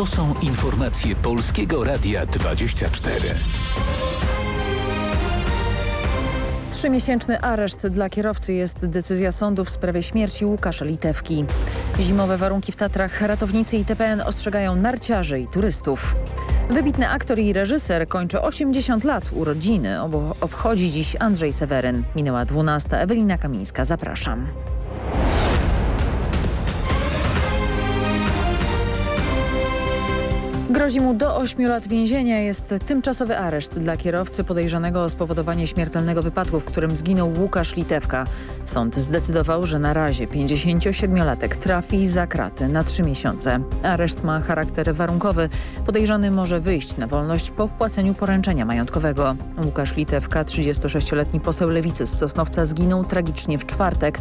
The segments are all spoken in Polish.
To są informacje Polskiego Radia 24. Trzymiesięczny areszt dla kierowcy jest decyzja sądu w sprawie śmierci Łukasza Litewki. Zimowe warunki w Tatrach ratownicy i TPN ostrzegają narciarzy i turystów. Wybitny aktor i reżyser kończy 80 lat urodziny. Obchodzi dziś Andrzej Seweryn. Minęła 12. Ewelina Kamińska. Zapraszam. Grozi mu do 8 lat więzienia. Jest tymczasowy areszt dla kierowcy podejrzanego o spowodowanie śmiertelnego wypadku, w którym zginął Łukasz Litewka. Sąd zdecydował, że na razie 57-latek trafi za kraty na 3 miesiące. Areszt ma charakter warunkowy. Podejrzany może wyjść na wolność po wpłaceniu poręczenia majątkowego. Łukasz Litewka, 36-letni poseł Lewicy z Sosnowca zginął tragicznie w czwartek.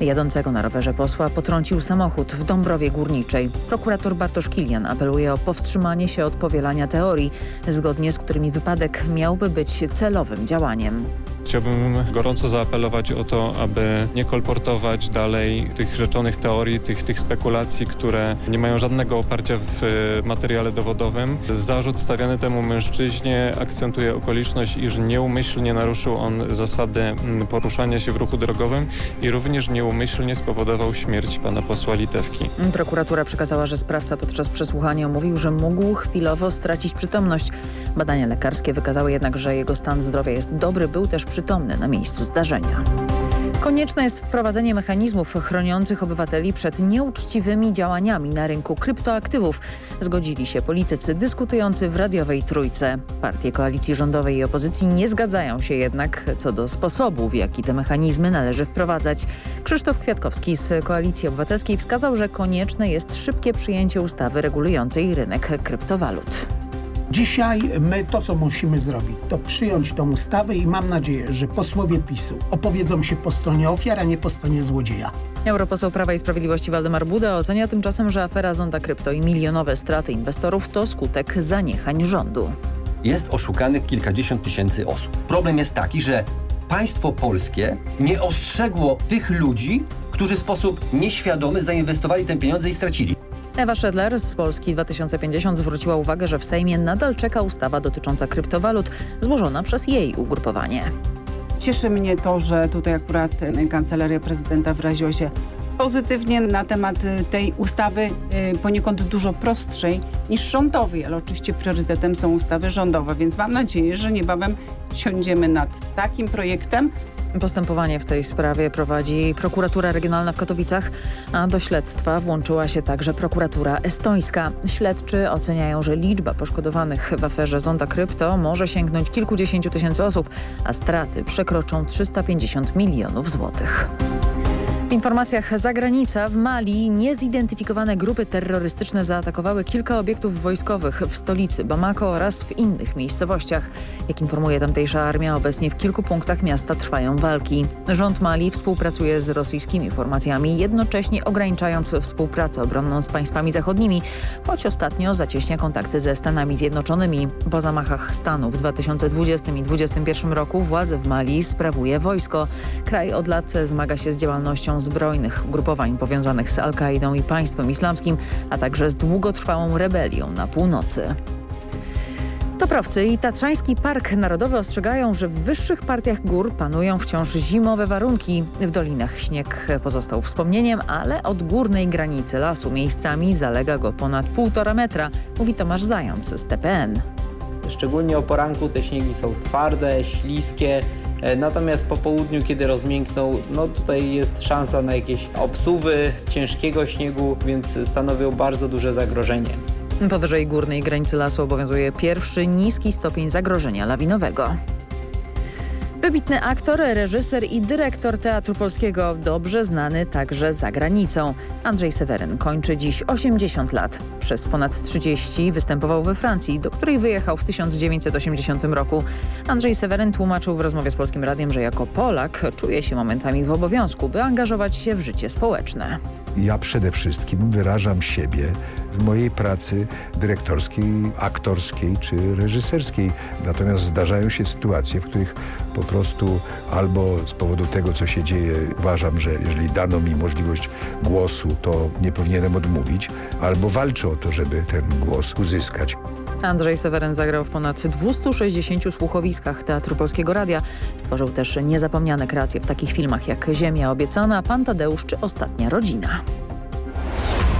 Jadącego na rowerze posła potrącił samochód w Dąbrowie Górniczej. Prokurator Bartosz Kilian apeluje o powstrzymanie się od powielania teorii, zgodnie z którymi wypadek miałby być celowym działaniem. Chciałbym gorąco zaapelować o to, aby nie kolportować dalej tych rzeczonych teorii, tych, tych spekulacji, które nie mają żadnego oparcia w e, materiale dowodowym. Zarzut stawiany temu mężczyźnie akcentuje okoliczność, iż nieumyślnie naruszył on zasady poruszania się w ruchu drogowym i również nieumyślnie spowodował śmierć pana posła Litewki. Prokuratura przekazała, że sprawca podczas przesłuchania mówił, że mógł chwilowo stracić przytomność. Badania lekarskie wykazały jednak, że jego stan zdrowia jest dobry. Był też przytomny na miejscu zdarzenia. Konieczne jest wprowadzenie mechanizmów chroniących obywateli przed nieuczciwymi działaniami na rynku kryptoaktywów. Zgodzili się politycy dyskutujący w radiowej trójce. Partie koalicji rządowej i opozycji nie zgadzają się jednak co do sposobu, w jaki te mechanizmy należy wprowadzać. Krzysztof Kwiatkowski z Koalicji Obywatelskiej wskazał, że konieczne jest szybkie przyjęcie ustawy regulującej rynek kryptowalut. Dzisiaj my to, co musimy zrobić, to przyjąć tą ustawę i mam nadzieję, że posłowie PiSu opowiedzą się po stronie ofiar, a nie po stronie złodzieja. Europoseł Prawa i Sprawiedliwości Waldemar Buda ocenia tymczasem, że afera Zonda Krypto i milionowe straty inwestorów to skutek zaniechań rządu. Jest oszukanych kilkadziesiąt tysięcy osób. Problem jest taki, że państwo polskie nie ostrzegło tych ludzi, którzy w sposób nieświadomy zainwestowali te pieniądze i stracili. Ewa Szedler z Polski 2050 zwróciła uwagę, że w Sejmie nadal czeka ustawa dotycząca kryptowalut złożona przez jej ugrupowanie. Cieszy mnie to, że tutaj akurat Kancelaria Prezydenta wyraziła się pozytywnie na temat tej ustawy poniekąd dużo prostszej niż rządowej, ale oczywiście priorytetem są ustawy rządowe, więc mam nadzieję, że niebawem siądziemy nad takim projektem, Postępowanie w tej sprawie prowadzi prokuratura regionalna w Katowicach, a do śledztwa włączyła się także prokuratura estońska. Śledczy oceniają, że liczba poszkodowanych w aferze Zonda Krypto może sięgnąć kilkudziesięciu tysięcy osób, a straty przekroczą 350 milionów złotych. W informacjach zagranica w Mali niezidentyfikowane grupy terrorystyczne zaatakowały kilka obiektów wojskowych w stolicy Bamako oraz w innych miejscowościach. Jak informuje tamtejsza armia, obecnie w kilku punktach miasta trwają walki. Rząd Mali współpracuje z rosyjskimi formacjami, jednocześnie ograniczając współpracę obronną z państwami zachodnimi, choć ostatnio zacieśnia kontakty ze Stanami Zjednoczonymi. Po zamachach stanu w 2020 i 2021 roku władzę w Mali sprawuje wojsko. Kraj od lat zmaga się z działalnością zbrojnych ugrupowań powiązanych z Al-Kaidą i państwem islamskim, a także z długotrwałą rebelią na północy. Toprowcy i Tatrzański Park Narodowy ostrzegają, że w wyższych partiach gór panują wciąż zimowe warunki. W dolinach śnieg pozostał wspomnieniem, ale od górnej granicy lasu miejscami zalega go ponad półtora metra, mówi Tomasz Zając z TPN. Szczególnie o poranku te śniegi są twarde, śliskie, natomiast po południu, kiedy rozmiękną, no tutaj jest szansa na jakieś obsuwy z ciężkiego śniegu, więc stanowią bardzo duże zagrożenie. Powyżej górnej granicy lasu obowiązuje pierwszy niski stopień zagrożenia lawinowego. Wybitny aktor, reżyser i dyrektor Teatru Polskiego, dobrze znany także za granicą. Andrzej Seweryn kończy dziś 80 lat. Przez ponad 30 występował we Francji, do której wyjechał w 1980 roku. Andrzej Seweryn tłumaczył w rozmowie z Polskim Radiem, że jako Polak czuje się momentami w obowiązku, by angażować się w życie społeczne. Ja przede wszystkim wyrażam siebie w mojej pracy dyrektorskiej, aktorskiej czy reżyserskiej. Natomiast zdarzają się sytuacje, w których po prostu albo z powodu tego, co się dzieje, uważam, że jeżeli dano mi możliwość głosu, to nie powinienem odmówić, albo walczę o to, żeby ten głos uzyskać. Andrzej Seweryn zagrał w ponad 260 słuchowiskach Teatru Polskiego Radia. Stworzył też niezapomniane kreacje w takich filmach jak Ziemia obiecana, Pan Tadeusz czy Ostatnia rodzina.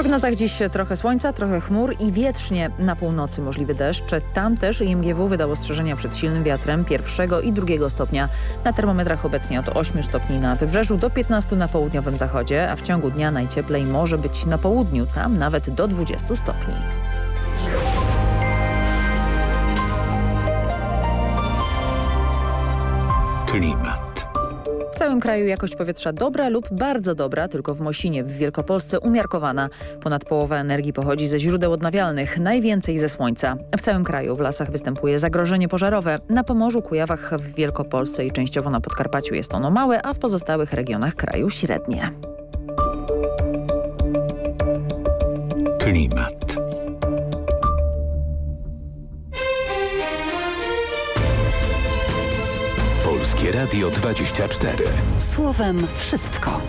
prognozach dziś trochę słońca, trochę chmur i wietrznie. Na północy możliwy deszcz. Tam też IMGW wydał ostrzeżenia przed silnym wiatrem pierwszego i drugiego stopnia. Na termometrach obecnie od 8 stopni na wybrzeżu do 15 na południowym zachodzie, a w ciągu dnia najcieplej może być na południu, tam nawet do 20 stopni. Klimat. Całym kraju jakość powietrza dobra lub bardzo dobra, tylko w Mosinie w Wielkopolsce umiarkowana. Ponad połowa energii pochodzi ze źródeł odnawialnych, najwięcej ze słońca. W całym kraju w lasach występuje zagrożenie pożarowe. Na Pomorzu, Kujawach, w Wielkopolsce i częściowo na Podkarpaciu jest ono małe, a w pozostałych regionach kraju średnie. Klimat. Polskie Radio 24. Słowem wszystko.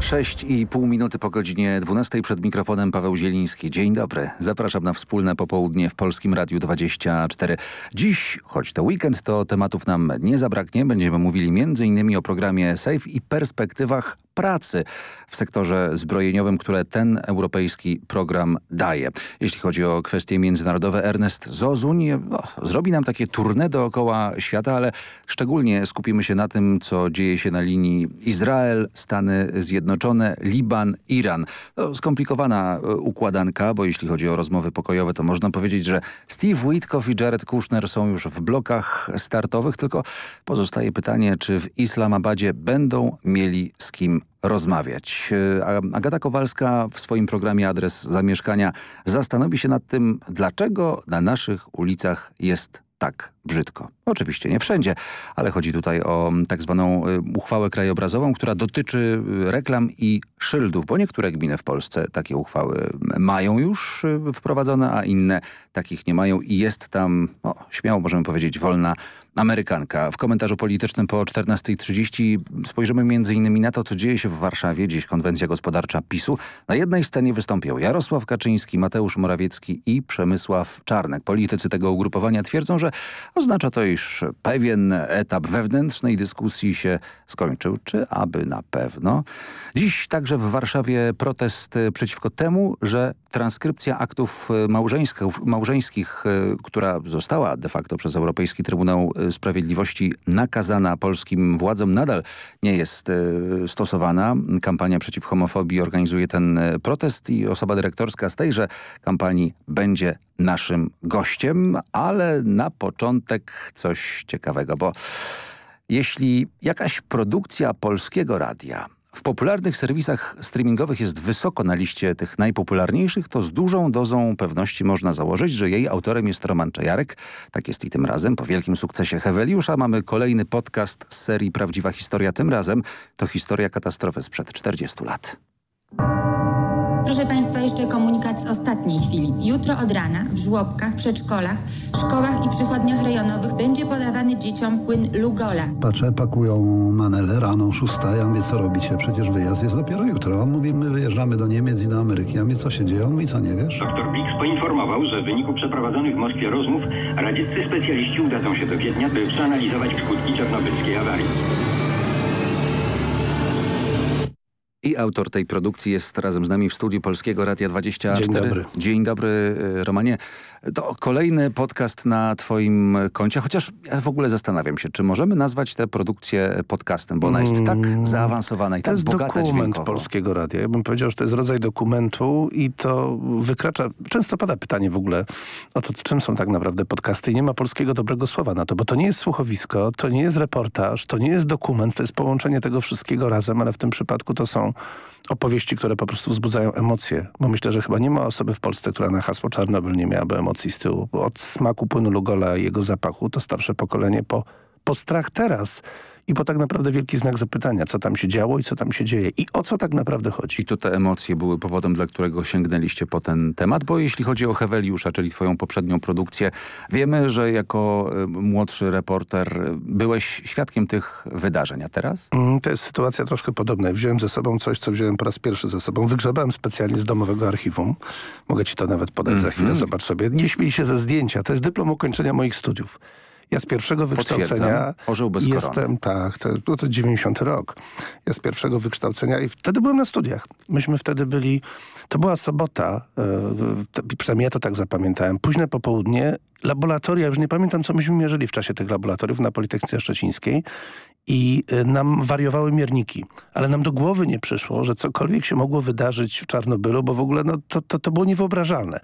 6,5 minuty po godzinie 12 przed mikrofonem Paweł Zieliński. Dzień dobry. Zapraszam na wspólne popołudnie w Polskim Radiu 24. Dziś, choć to weekend, to tematów nam nie zabraknie. Będziemy mówili m.in. o programie SAFE i perspektywach pracy w sektorze zbrojeniowym, które ten europejski program daje. Jeśli chodzi o kwestie międzynarodowe, Ernest Zozuń no, zrobi nam takie tournée dookoła świata, ale szczególnie skupimy się na tym, co dzieje się na linii Izrael, Stany Zjednoczone, Liban, Iran. To skomplikowana e, układanka, bo jeśli chodzi o rozmowy pokojowe, to można powiedzieć, że Steve Witkoff i Jared Kushner są już w blokach startowych, tylko pozostaje pytanie, czy w Islamabadzie będą mieli z kim rozmawiać. E, Agata Kowalska w swoim programie Adres Zamieszkania zastanowi się nad tym, dlaczego na naszych ulicach jest tak brzydko. Oczywiście nie wszędzie, ale chodzi tutaj o tak zwaną y, uchwałę krajobrazową, która dotyczy y, reklam i szyldów, bo niektóre gminy w Polsce takie uchwały mają już y, wprowadzone, a inne takich nie mają i jest tam, no, śmiało możemy powiedzieć, wolna Amerykanka. W komentarzu politycznym po 14.30 spojrzymy m.in. na to, co dzieje się w Warszawie. Dziś konwencja gospodarcza PiSu. Na jednej scenie wystąpią Jarosław Kaczyński, Mateusz Morawiecki i Przemysław Czarnek. Politycy tego ugrupowania twierdzą, że oznacza to, iż pewien etap wewnętrznej dyskusji się skończył, czy aby na pewno. Dziś także w Warszawie protest przeciwko temu, że transkrypcja aktów małżeńskich, która została de facto przez Europejski Trybunał Sprawiedliwości nakazana polskim władzom, nadal nie jest stosowana. Kampania przeciw homofobii organizuje ten protest i osoba dyrektorska z tejże kampanii będzie naszym gościem, ale na początek coś ciekawego, bo jeśli jakaś produkcja polskiego radia w popularnych serwisach streamingowych jest wysoko na liście tych najpopularniejszych, to z dużą dozą pewności można założyć, że jej autorem jest Roman Czajarek. Tak jest i tym razem. Po wielkim sukcesie Heweliusza mamy kolejny podcast z serii Prawdziwa Historia. Tym razem to historia katastrofy sprzed 40 lat. Proszę Państwa, jeszcze komunikat z ostatniej chwili. Jutro od rana w żłobkach, przedszkolach, szkołach i przychodniach rejonowych będzie podawany dzieciom płyn Lugola. Patrzę, pakują manele rano, szósta, ja mówię, co robicie? Przecież wyjazd jest dopiero jutro. On mówi, my wyjeżdżamy do Niemiec i do Ameryki. Ja mówię, co się dzieje? On mówi, co nie wiesz? Dr Blix poinformował, że w wyniku przeprowadzonych w Moskwie rozmów radzieccy specjaliści udadzą się do Wiednia, by przeanalizować skutki czarnobylskiej awarii. I autor tej produkcji jest razem z nami w studiu Polskiego Radia 24. Dzień dobry. Dzień dobry, Romanie. To kolejny podcast na twoim koncie, chociaż ja w ogóle zastanawiam się, czy możemy nazwać tę produkcję podcastem, bo ona jest tak Mm, zaawansowana i to tak jest bogata dokument dźwiękowo. Polskiego Radia. Ja bym powiedział, że to jest rodzaj dokumentu i to wykracza... Często pada pytanie w ogóle o to, czym są tak naprawdę podcasty i nie ma polskiego dobrego słowa na to, bo to nie jest słuchowisko, to nie jest reportaż, to nie jest dokument, to jest połączenie tego wszystkiego razem, ale w tym przypadku to są opowieści, które po prostu wzbudzają emocje, bo myślę, że chyba nie ma osoby w Polsce, która na hasło Czarnobyl nie miałaby emocji z tyłu. Od smaku płynu Lugola i jego zapachu to starsze pokolenie po, po strach teraz i po tak naprawdę wielki znak zapytania, co tam się działo i co tam się dzieje i o co tak naprawdę chodzi. I to te emocje były powodem, dla którego sięgnęliście po ten temat, bo jeśli chodzi o Heweliusza, czyli twoją poprzednią produkcję, wiemy, że jako y, młodszy reporter byłeś świadkiem tych wydarzeń, a teraz? Mm, To jest sytuacja troszkę podobna. Wziąłem ze sobą coś, co wziąłem po raz pierwszy ze sobą. Wygrzebałem specjalnie z domowego archiwum. Mogę ci to nawet podać za chwilę, zobacz sobie. Nie śmiej się ze zdjęcia. To jest dyplom ukończenia moich studiów. Ja z pierwszego wykształcenia. Orzeł bez korony. jestem, tak, to, no to 90 rok. Ja z pierwszego wykształcenia i wtedy byłem na studiach. Myśmy wtedy byli, to była sobota, to- przynajmniej ja to tak zapamiętałem, późne popołudnie, laboratoria, już nie pamiętam co myśmy mierzyli w czasie tych laboratoriów na Politechnice Szczecińskiej i y, nam wariowały mierniki. Ale nam do głowy nie przyszło, że cokolwiek się mogło wydarzyć w Czarnobylu, bo w ogóle no, to, to, to było niewyobrażalne.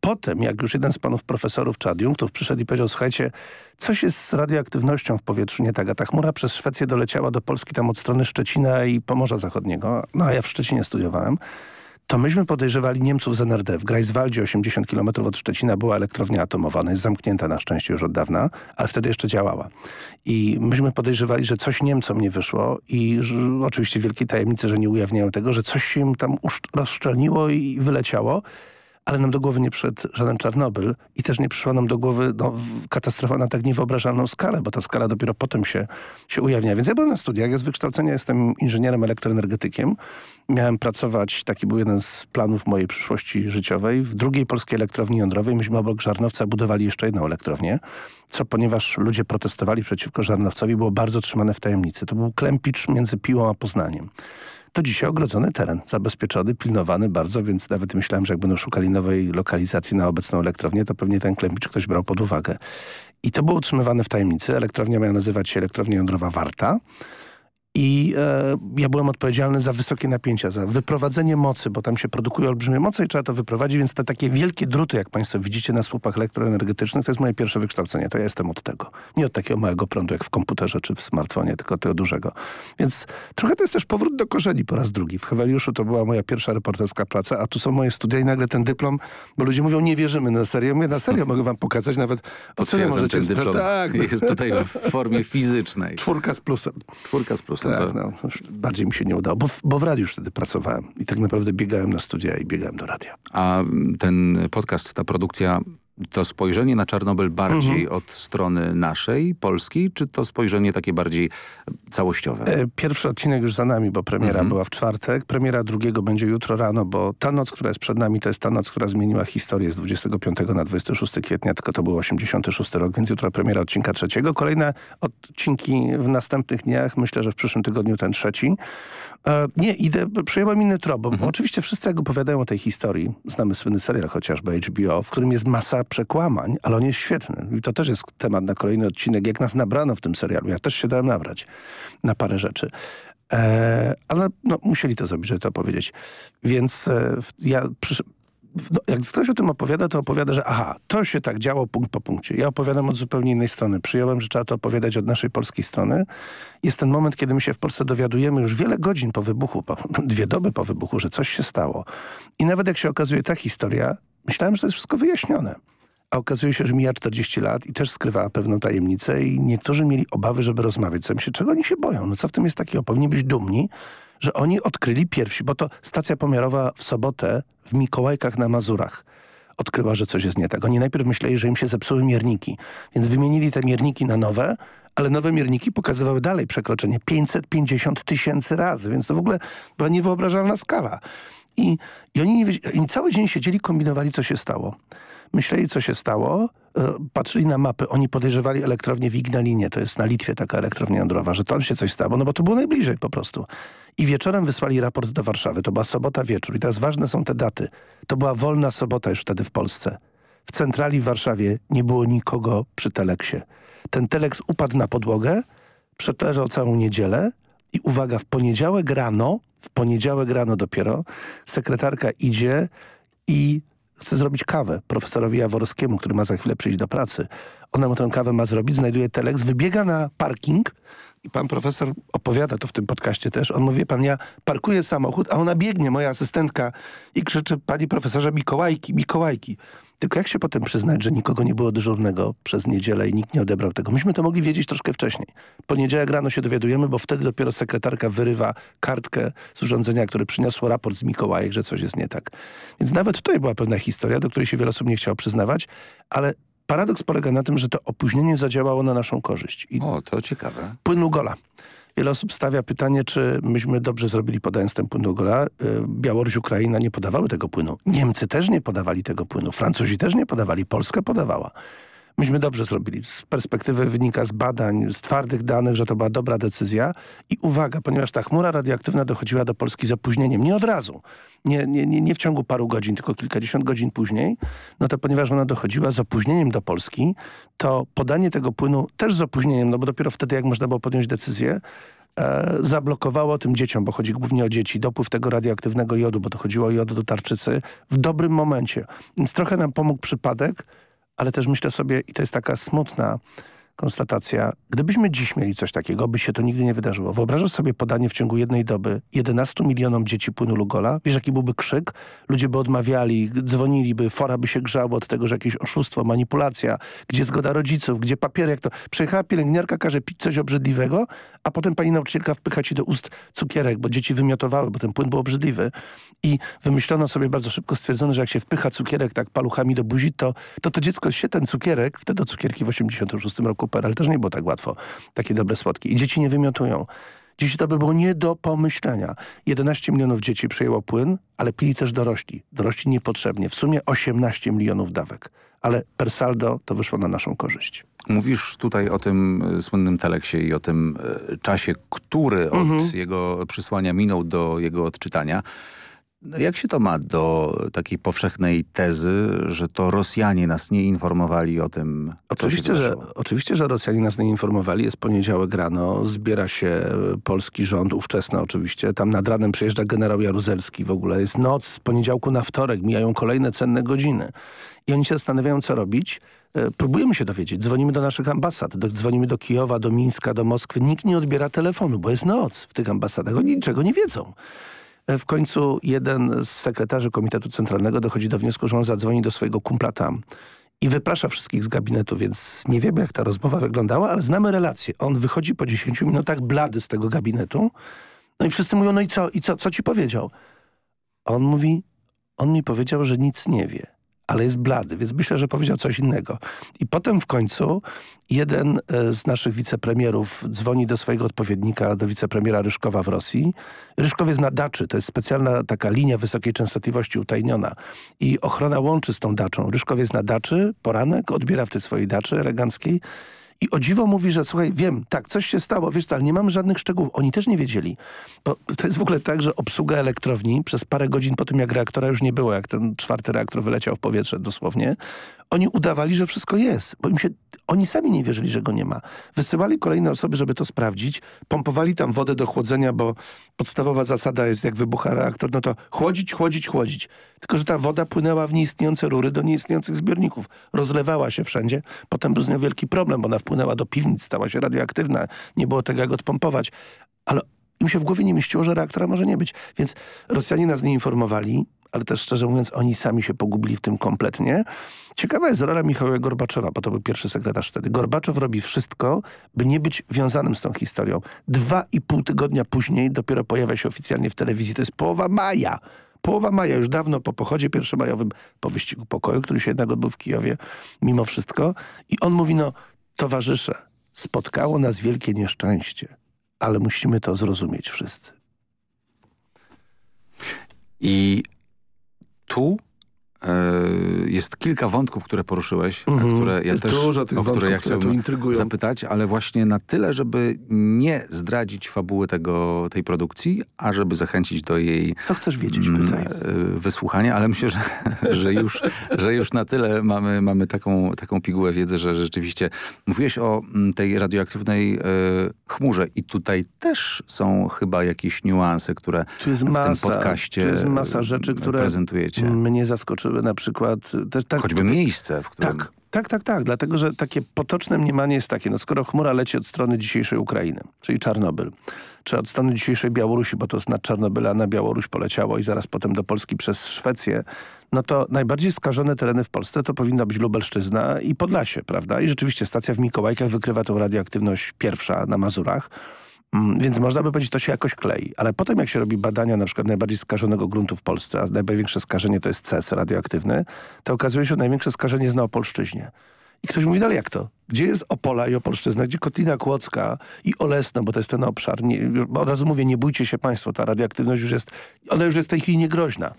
Potem, jak już jeden z panów profesorów czy adiunktów przyszedł i powiedział, słuchajcie, coś jest z radioaktywnością w powietrzu nie tak, a ta chmura przez Szwecję doleciała do Polski tam od strony Szczecina i Pomorza Zachodniego, no a ja w Szczecinie studiowałem, to myśmy podejrzewali Niemców z NRD. W Greifswaldzie, 80 km od Szczecina, była elektrownia atomowa. Ona jest zamknięta na szczęście już od dawna, ale wtedy jeszcze działała. I myśmy podejrzewali, że coś Niemcom nie wyszło i że, oczywiście wielkiej tajemnicy, że nie ujawniają tego, że coś się im tam rozszczelniło i wyleciało, ale nam do głowy nie przyszedł żaden Czarnobyl i też nie przyszła nam do głowy no, katastrofa na tak niewyobrażalną skalę, bo ta skala dopiero potem się, się ujawnia. Więc ja byłem na studiach, ja z wykształcenia jestem inżynierem elektroenergetykiem. Miałem pracować, taki był jeden z planów mojej przyszłości życiowej, w drugiej polskiej elektrowni jądrowej. Myśmy obok Żarnowca budowali jeszcze jedną elektrownię, co ponieważ ludzie protestowali przeciwko Żarnowcowi, było bardzo trzymane w tajemnicy. To był klempicz między Piłą a Poznaniem to dzisiaj ogrodzony teren, zabezpieczony, pilnowany bardzo, więc nawet myślałem, że jak będą szukali nowej lokalizacji na obecną elektrownię, to pewnie ten klempicz ktoś brał pod uwagę. I to było utrzymywane w tajemnicy. Elektrownia miała nazywać się Elektrownia Jądrowa Warta. I e, ja byłem odpowiedzialny za wysokie napięcia, za wyprowadzenie mocy, bo tam się produkuje olbrzymie moce i trzeba to wyprowadzić, więc te takie wielkie druty, jak państwo widzicie na słupach elektroenergetycznych, to jest moje pierwsze wykształcenie. To ja jestem od tego. Nie od takiego małego prądu, jak w komputerze czy w smartfonie, tylko tego dużego. Więc trochę to jest też powrót do korzeni po raz drugi. W Heweliuszu to była moja pierwsza reporterska praca, a tu są moje studia i nagle ten dyplom, bo ludzie mówią, nie wierzymy na serio. Mówię, na serio, mogę wam pokazać nawet, po co możecie ten dyplom Tak, jest tutaj w formie fizycznej. Czwórka z plusem. Czwórka z plusem. Tak, no, bardziej mi się nie udało, bo w, bo w radiu już wtedy pracowałem i tak naprawdę biegałem na studia i biegałem do radia. A ten podcast, ta produkcja, to spojrzenie na Czarnobyl bardziej Mhm. od strony naszej, polskiej, czy to spojrzenie takie bardziej całościowe? E, Pierwszy odcinek już za nami, bo premiera Mhm. była w czwartek. Premiera drugiego będzie jutro rano, bo ta noc, która jest przed nami, to jest ta noc, która zmieniła historię z 25 na 26 kwietnia, tylko to był 86 rok, więc jutro premiera odcinka trzeciego. Kolejne odcinki w następnych dniach, myślę, że w przyszłym tygodniu ten trzeci. E, nie, idę, przyjąłem inny trop, bo oczywiście wszyscy jak opowiadają o tej historii, znamy słynny serial chociażby HBO, w którym jest masa przekłamań, ale on jest świetny. I to też jest temat na kolejny odcinek, jak nas nabrano w tym serialu. Ja też się dałem nabrać na parę rzeczy. E, ale no, musieli to zrobić, żeby to powiedzieć. Więc e, ja przysz... no, jak ktoś o tym opowiada, to opowiada, że aha, to się tak działo punkt po punkcie. Ja opowiadam od zupełnie innej strony. Przyjąłem, że trzeba to opowiadać od naszej polskiej strony. Jest ten moment, kiedy my się w Polsce dowiadujemy już wiele godzin po wybuchu, po, dwie doby po wybuchu, że coś się stało. I nawet jak się okazuje ta historia, myślałem, że to jest wszystko wyjaśnione. A okazuje się, że mija 40 lat i też skrywała pewną tajemnicę i niektórzy mieli obawy, żeby rozmawiać. Co się, czego oni się boją? No co w tym jest takiego? Powinni być dumni, że oni odkryli pierwsi, bo to stacja pomiarowa w sobotę w Mikołajkach na Mazurach odkryła, że coś jest nie tak. Oni najpierw myśleli, że im się zepsuły mierniki, więc wymienili te mierniki na nowe, ale nowe mierniki pokazywały dalej przekroczenie 550 tysięcy razy, więc to w ogóle była niewyobrażalna skala. I, i oni, nie oni cały dzień siedzieli, kombinowali, co się stało. Myśleli, co się stało, e, patrzyli na mapy, oni podejrzewali elektrownię w Ignalinie, to jest na Litwie taka elektrownia jądrowa, że tam się coś stało, no bo to było najbliżej po prostu. I wieczorem wysłali raport do Warszawy, to była sobota wieczór i teraz ważne są te daty. To była wolna sobota już wtedy w Polsce. w centrali w Warszawie nie było nikogo przy teleksie. Ten teleks upadł na podłogę, przeleżał całą niedzielę i uwaga, w poniedziałek rano, w poniedziałek rano dopiero sekretarka idzie i chce zrobić kawę profesorowi Jaworskiemu, który ma za chwilę przyjść do pracy. Ona mu tę kawę ma zrobić, znajduje teleks, wybiega na parking i pan profesor opowiada to w tym podcaście też. On mówi, pan, ja parkuję samochód, a ona biegnie, moja asystentka i krzyczy, pani profesorze Mikołajki, Mikołajki. Tylko jak się potem przyznać, że nikogo nie było dyżurnego przez niedzielę i nikt nie odebrał tego? Myśmy to mogli wiedzieć troszkę wcześniej. Poniedziałek rano się dowiadujemy, bo wtedy dopiero sekretarka wyrywa kartkę z urządzenia, które przyniosło raport z Mikołajek, że coś jest nie tak. Więc nawet tutaj była pewna historia, do której się wiele osób nie chciało przyznawać, ale paradoks polega na tym, że to opóźnienie zadziałało na naszą korzyść. I o, to ciekawe. Płyn gola. Wiele osób stawia pytanie, czy myśmy dobrze zrobili podając ten płyn do gola. Y, Białoruś, Ukraina nie podawały tego płynu. Niemcy też nie podawali tego płynu. Francuzi też nie podawali. Polska podawała. Myśmy dobrze zrobili. Z perspektywy wynika z badań, z twardych danych, że to była dobra decyzja. I uwaga, ponieważ ta chmura radioaktywna dochodziła do Polski z opóźnieniem, nie od razu, nie, nie, nie, nie w ciągu paru godzin, tylko kilkadziesiąt godzin później, no to ponieważ ona dochodziła z opóźnieniem do Polski, to podanie tego płynu też z opóźnieniem, no bo dopiero wtedy, jak można było podjąć decyzję, e, zablokowało tym dzieciom, bo chodzi głównie o dzieci, dopływ tego radioaktywnego jodu, bo to chodziło o jod do tarczycy, w dobrym momencie. Więc trochę nam pomógł przypadek, ale też myślę sobie, i to jest taka smutna konstatacja, gdybyśmy dziś mieli coś takiego, by się to nigdy nie wydarzyło. Wyobrażasz sobie podanie w ciągu jednej doby 11 milionom dzieci płynu Lugola? Wiesz, jaki byłby krzyk? Ludzie by odmawiali, dzwoniliby, fora by się grzało od tego, że jakieś oszustwo, manipulacja, gdzie zgoda rodziców, gdzie papiery, jak to... Przyjechała pielęgniarka, każe pić coś obrzydliwego, a potem pani nauczycielka wpycha ci do ust cukierek, bo dzieci wymiotowały, bo ten płyn był obrzydliwy. I wymyślono sobie bardzo szybko, stwierdzono, że jak się wpycha cukierek tak paluchami do buzi, to to, to dziecko się ten cukierek, wtedy cukierki w 86 roku super, ale też nie było tak łatwo. Takie dobre słodkie. I dzieci nie wymiotują. Dziś to by było nie do pomyślenia. 11 milionów dzieci przejęło płyn, ale pili też dorośli. Dorośli niepotrzebnie. W sumie 18 milionów dawek. Ale per saldo to wyszło na naszą korzyść. Mówisz tutaj o tym e, słynnym teleksie i o tym e, czasie, który od mhm. jego przysłania minął do jego odczytania. No jak się to ma do takiej powszechnej tezy, że to Rosjanie nas nie informowali o tym, oczywiście, że Oczywiście, że Rosjanie nas nie informowali. Jest poniedziałek rano, zbiera się polski rząd, ówczesny oczywiście. Tam nad ranem przyjeżdża generał Jaruzelski w ogóle. Jest noc z poniedziałku na wtorek, mijają kolejne cenne godziny. I oni się zastanawiają, co robić. E, próbujemy się dowiedzieć. Dzwonimy do naszych ambasad. dzwonimy do Kijowa, do Mińska, do Moskwy. Nikt nie odbiera telefonu, bo jest noc w tych ambasadach. Oni niczego nie wiedzą. W końcu jeden z sekretarzy Komitetu Centralnego dochodzi do wniosku, że on zadzwoni do swojego kumpla tam i wyprasza wszystkich z gabinetu, więc nie wiemy jak ta rozmowa wyglądała, ale znamy relację. On wychodzi po 10 minutach blady z tego gabinetu no i wszyscy mówią, no i co, i co, co ci powiedział? A on mówi, on mi powiedział, że nic nie wie ale jest blady, więc myślę, że powiedział coś innego. I potem w końcu jeden e, z naszych wicepremierów dzwoni do swojego odpowiednika, do wicepremiera Ryszkowa w Rosji. Ryszkow na daczy, to jest specjalna taka linia wysokiej częstotliwości utajniona i ochrona łączy z tą daczą. Ryszkow na daczy, poranek, odbiera w tej swojej daczy eleganckiej i o dziwo mówi, że słuchaj, wiem, tak, coś się stało, wiesz co, ale nie mamy żadnych szczegółów. Oni też nie wiedzieli. Bo to jest w ogóle tak, że obsługa elektrowni przez parę godzin po tym, jak reaktora już nie było, jak ten czwarty reaktor wyleciał w powietrze dosłownie, oni udawali, że wszystko jest, bo im się, oni sami nie wierzyli, że go nie ma. Wysyłali kolejne osoby, żeby to sprawdzić, pompowali tam wodę do chłodzenia, bo podstawowa zasada jest, jak wybucha reaktor, no to chłodzić, chłodzić, chłodzić. Tylko, że ta woda płynęła w nieistniejące rury do nieistniejących zbiorników. Rozlewała się wszędzie. Potem był z nią wielki problem, bo ona do piwnic, stała się radioaktywna. Nie było tego, jak odpompować. Ale im się w głowie nie mieściło, że reaktora może nie być. Więc Rosjanie nas nie informowali, ale też szczerze mówiąc oni sami się pogubili w tym kompletnie. Ciekawa jest rola Michała Gorbaczowa, bo to był pierwszy sekretarz wtedy. Gorbaczow robi wszystko, by nie być wiązanym z tą historią. Dwa i pół tygodnia później dopiero pojawia się oficjalnie w telewizji. To jest połowa maja. Połowa maja, już dawno po pochodzie pierwszomajowym, po wyścigu pokoju, który się jednak odbył w Kijowie, mimo wszystko. I on mówi, no towarzysze, spotkało nas wielkie nieszczęście, ale musimy to zrozumieć wszyscy. I tu jest kilka wątków, które poruszyłeś, Mhm. które ja Jest też, dużo tych o które wątków, ja które chciałbym intrygują. zapytać, ale właśnie na tyle, żeby nie zdradzić fabuły tego, tej produkcji, a żeby zachęcić do jej Co chcesz wiedzieć, mm, pytaj. e, wysłuchania, ale myślę, że, że, już, że już na tyle mamy, mamy taką, taką pigułę wiedzy, że rzeczywiście mówiłeś o mm, tej radioaktywnej e, chmurze i tutaj też są chyba jakieś niuanse, które w masa, tym podcaście tu jest masa rzeczy, które prezentujecie. mnie zaskoczyły na przykład. Też, tak, Choćby miejsce, w którym... Tak, tak, tak, tak. Dlatego, że takie potoczne mniemanie jest takie, no skoro chmura leci od strony dzisiejszej Ukrainy, czyli Czarnobyl, czy od strony dzisiejszej Białorusi, bo to jest nad Czarnobyla na Białoruś poleciało i zaraz potem do Polski przez Szwecję, no to najbardziej skażone tereny w Polsce to powinna być Lubelszczyzna i Podlasie, prawda? I rzeczywiście stacja w Mikołajkach wykrywa tą radioaktywność pierwsza na Mazurach. Mm, Więc można by powiedzieć, to się jakoś klei. Ale potem jak się robi badania na przykład najbardziej skażonego gruntu w Polsce, a największe skażenie to jest CES radioaktywny, to okazuje się, że największe skażenie jest na Opolszczyźnie. I ktoś mówi, no ale jak to? Gdzie jest Opola i Opolszczyzna? Gdzie Kotlina Kłodzka i Olesno, bo to jest ten obszar. Nie, od razu mówię, nie bójcie się państwo, ta radioaktywność już jest, ona już jest w tej chwili niegroźna.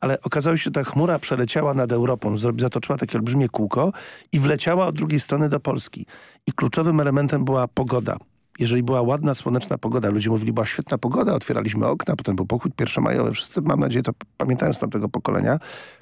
Ale okazało się, że ta chmura przeleciała nad Europą, zatoczyła takie olbrzymie kółko i wleciała od drugiej strony do Polski. I kluczowym elementem była pogoda. Jeżeli była ładna, słoneczna pogoda, ludzie mówili, była świetna pogoda, otwieraliśmy okna, potem był pochód pierwszomajowy, wszyscy, mam nadzieję, to pamiętają z tamtego pokolenia.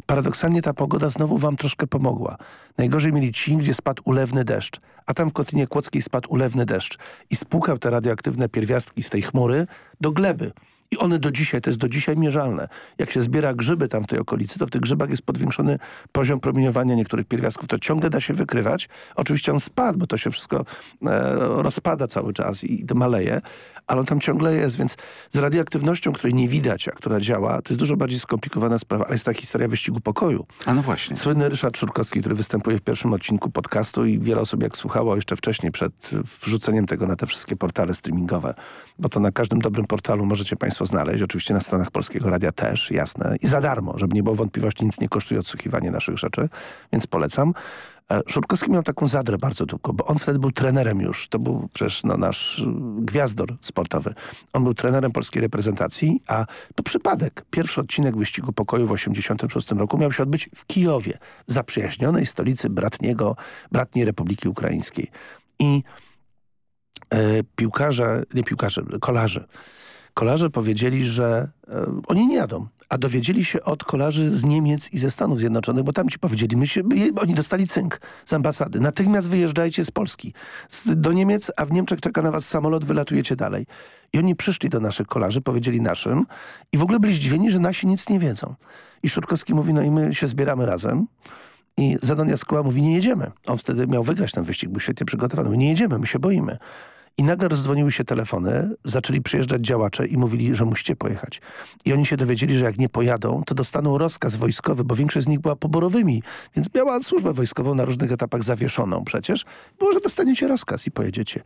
Paradoksalnie ta pogoda znowu wam troszkę pomogła. Najgorzej mieli ci, gdzie spadł ulewny deszcz, a tam w Kotlinie Kłodzkiej spadł ulewny deszcz i spłukał te radioaktywne pierwiastki z tej chmury do gleby. I one do dzisiaj, to jest do dzisiaj mierzalne. Jak się zbiera grzyby tam w tej okolicy, to w tych grzybach jest podwiększony poziom promieniowania niektórych pierwiastków. To ciągle da się wykrywać. Oczywiście on spadł, bo to się wszystko e, rozpada cały czas i maleje, ale on tam ciągle jest, więc z radioaktywnością, której nie widać, a która działa, to jest dużo bardziej skomplikowana sprawa, ale jest ta historia wyścigu pokoju. A no właśnie. Słynny Ryszard Szurkowski, który występuje w pierwszym odcinku podcastu i wiele osób jak słuchało jeszcze wcześniej przed wrzuceniem tego na te wszystkie portale streamingowe, bo to na każdym dobrym portalu możecie państwo znaleźć, oczywiście na stronach Polskiego Radia też, jasne, i za darmo, żeby nie było wątpliwości, nic nie kosztuje odsłuchiwanie naszych rzeczy, więc polecam. E, Szurkowski miał taką zadrę bardzo długo, bo on wtedy był trenerem już. To był przecież no, nasz y, gwiazdor sportowy. On był trenerem polskiej reprezentacji, a to przypadek. Pierwszy odcinek Wyścigu Pokoju w 1986 roku miał się odbyć w Kijowie, zaprzyjaźnionej stolicy bratniego, bratniej Republiki Ukraińskiej. I e, piłkarze, nie piłkarze, kolarze, kolarze powiedzieli, że e, oni nie jadą, a dowiedzieli się od kolarzy z Niemiec i ze Stanów Zjednoczonych, bo tam ci powiedzieli, my się, oni dostali cynk z ambasady. Natychmiast wyjeżdżajcie z Polski z, do Niemiec, a w Niemczech czeka na was samolot, wylatujecie dalej. I oni przyszli do naszych kolarzy, powiedzieli naszym i w ogóle byli zdziwieni, że nasi nic nie wiedzą. I Szurkowski mówi, no i my się zbieramy razem. I Zenon Jaskuła mówi, nie jedziemy. On wtedy miał wygrać ten wyścig, był świetnie przygotowany. Mówi, nie jedziemy, my się boimy. I nagle rozdzwoniły się telefony, zaczęli przyjeżdżać działacze i mówili, że musicie pojechać. I oni się dowiedzieli, że jak nie pojadą, to dostaną rozkaz wojskowy, bo większość z nich była poborowymi, więc miała służbę wojskową na różnych etapach zawieszoną przecież. Było, że dostaniecie rozkaz i pojedziecie.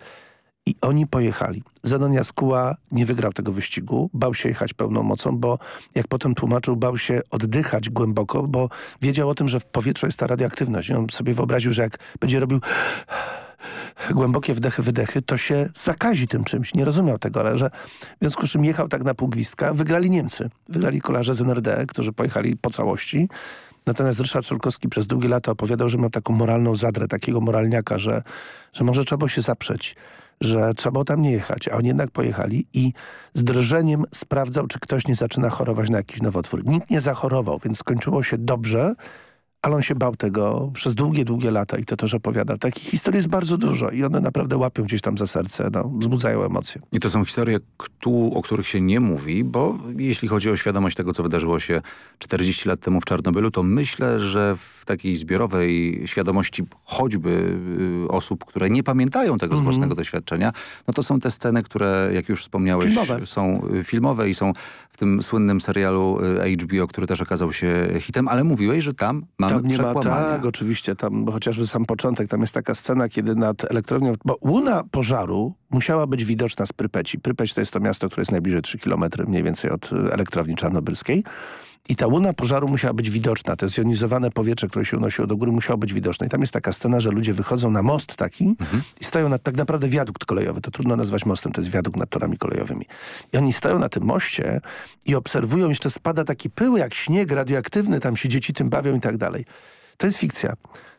I oni pojechali. Zenon Jaskuła nie wygrał tego wyścigu, bał się jechać pełną mocą, bo jak potem tłumaczył, bał się oddychać głęboko, bo wiedział o tym, że w powietrzu jest ta radioaktywność. I on sobie wyobraził, że jak będzie robił głębokie wdechy, wydechy, to się zakazi tym czymś. Nie rozumiał tego, ale że w związku z czym jechał tak na pół gwizdka, wygrali Niemcy. Wygrali kolarze z NRD, którzy pojechali po całości. Natomiast Ryszard Szurkowski przez długie lata opowiadał, że miał taką moralną zadrę, takiego moralniaka, że, że może trzeba było się zaprzeć, że trzeba było tam nie jechać, a oni jednak pojechali i z drżeniem sprawdzał, czy ktoś nie zaczyna chorować na jakiś nowotwór. Nikt nie zachorował, więc skończyło się dobrze, ale on się bał tego przez długie, długie lata i to też opowiada. Takich historii jest bardzo dużo i one naprawdę łapią gdzieś tam za serce, no, wzbudzają emocje. I to są historie, o których się nie mówi, bo jeśli chodzi o świadomość tego, co wydarzyło się 40 lat temu w Czarnobylu, to myślę, że w takiej zbiorowej świadomości choćby y, osób, które nie pamiętają tego z własnego doświadczenia, no to są te sceny, które, jak już wspomniałeś, Filmowe. są y, filmowe i są w tym słynnym serialu y, HBO, który też okazał się hitem, ale mówiłeś, że tam mamy Tam nie ma, tak, oczywiście, tam chociażby sam początek, tam jest taka scena, kiedy nad elektrownią, bo łuna pożaru musiała być widoczna z Prypeci. Prypeć to jest to miasto, które jest najbliżej 3 km mniej więcej od y, elektrowni czarnobylskiej. I ta łuna pożaru musiała być widoczna. To zjonizowane powietrze, które się unosiło do góry, musiało być widoczne. I tam jest taka scena, że ludzie wychodzą na most taki mhm. i stoją na tak naprawdę wiadukt kolejowy. To trudno nazwać mostem, to jest wiadukt nad torami kolejowymi. I oni stoją na tym moście i obserwują, jeszcze spada taki pył jak śnieg radioaktywny, tam się dzieci tym bawią i tak dalej. To jest fikcja.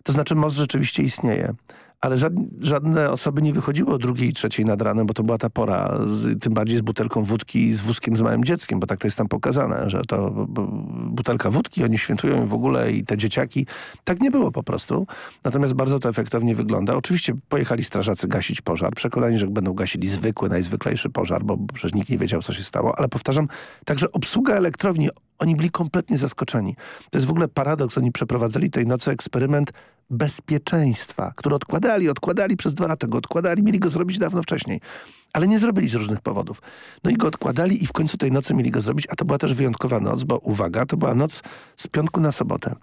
To znaczy most rzeczywiście istnieje ale żadne, żadne osoby nie wychodziły o drugiej trzeciej nad ranem, bo to była ta pora, z, tym bardziej z butelką wódki i z wózkiem z małym dzieckiem, bo tak to jest tam pokazane, że to butelka wódki, oni świętują w ogóle i te dzieciaki. Tak nie było po prostu, natomiast bardzo to efektownie wygląda. Oczywiście pojechali strażacy gasić pożar, przekonani, że będą gasili zwykły, najzwyklejszy pożar, bo przecież nikt nie wiedział, co się stało, ale powtarzam, także obsługa elektrowni, oni byli kompletnie zaskoczeni. To jest w ogóle paradoks, oni przeprowadzali tej nocy eksperyment bezpieczeństwa, które odkładali, odkładali przez dwa lata, go odkładali, mieli go zrobić dawno wcześniej. Ale nie zrobili z różnych powodów. No i go odkładali i w końcu tej nocy mieli go zrobić, a to była też wyjątkowa noc, bo uwaga, to była noc z piątku na sobotę.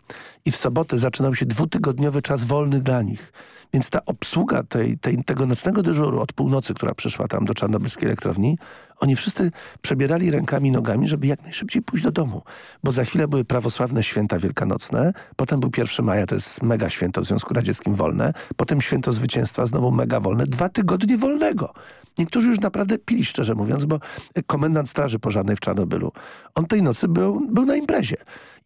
I w sobotę zaczynał się dwutygodniowy czas wolny dla nich. Więc ta obsługa tej, tej, tego nocnego dyżuru od północy, która przyszła tam do Czarnobylskiej Elektrowni, oni wszyscy przebierali rękami, nogami, żeby jak najszybciej pójść do domu. Bo za chwilę były prawosławne święta wielkanocne, potem był 1 maja, to jest mega święto w Związku Radzieckim wolne, potem święto zwycięstwa, znowu mega wolne, dwa tygodnie wolnego. Niektórzy już naprawdę pili, szczerze mówiąc, bo komendant Straży Pożarnej w Czarnobylu, on tej nocy był, był na imprezie.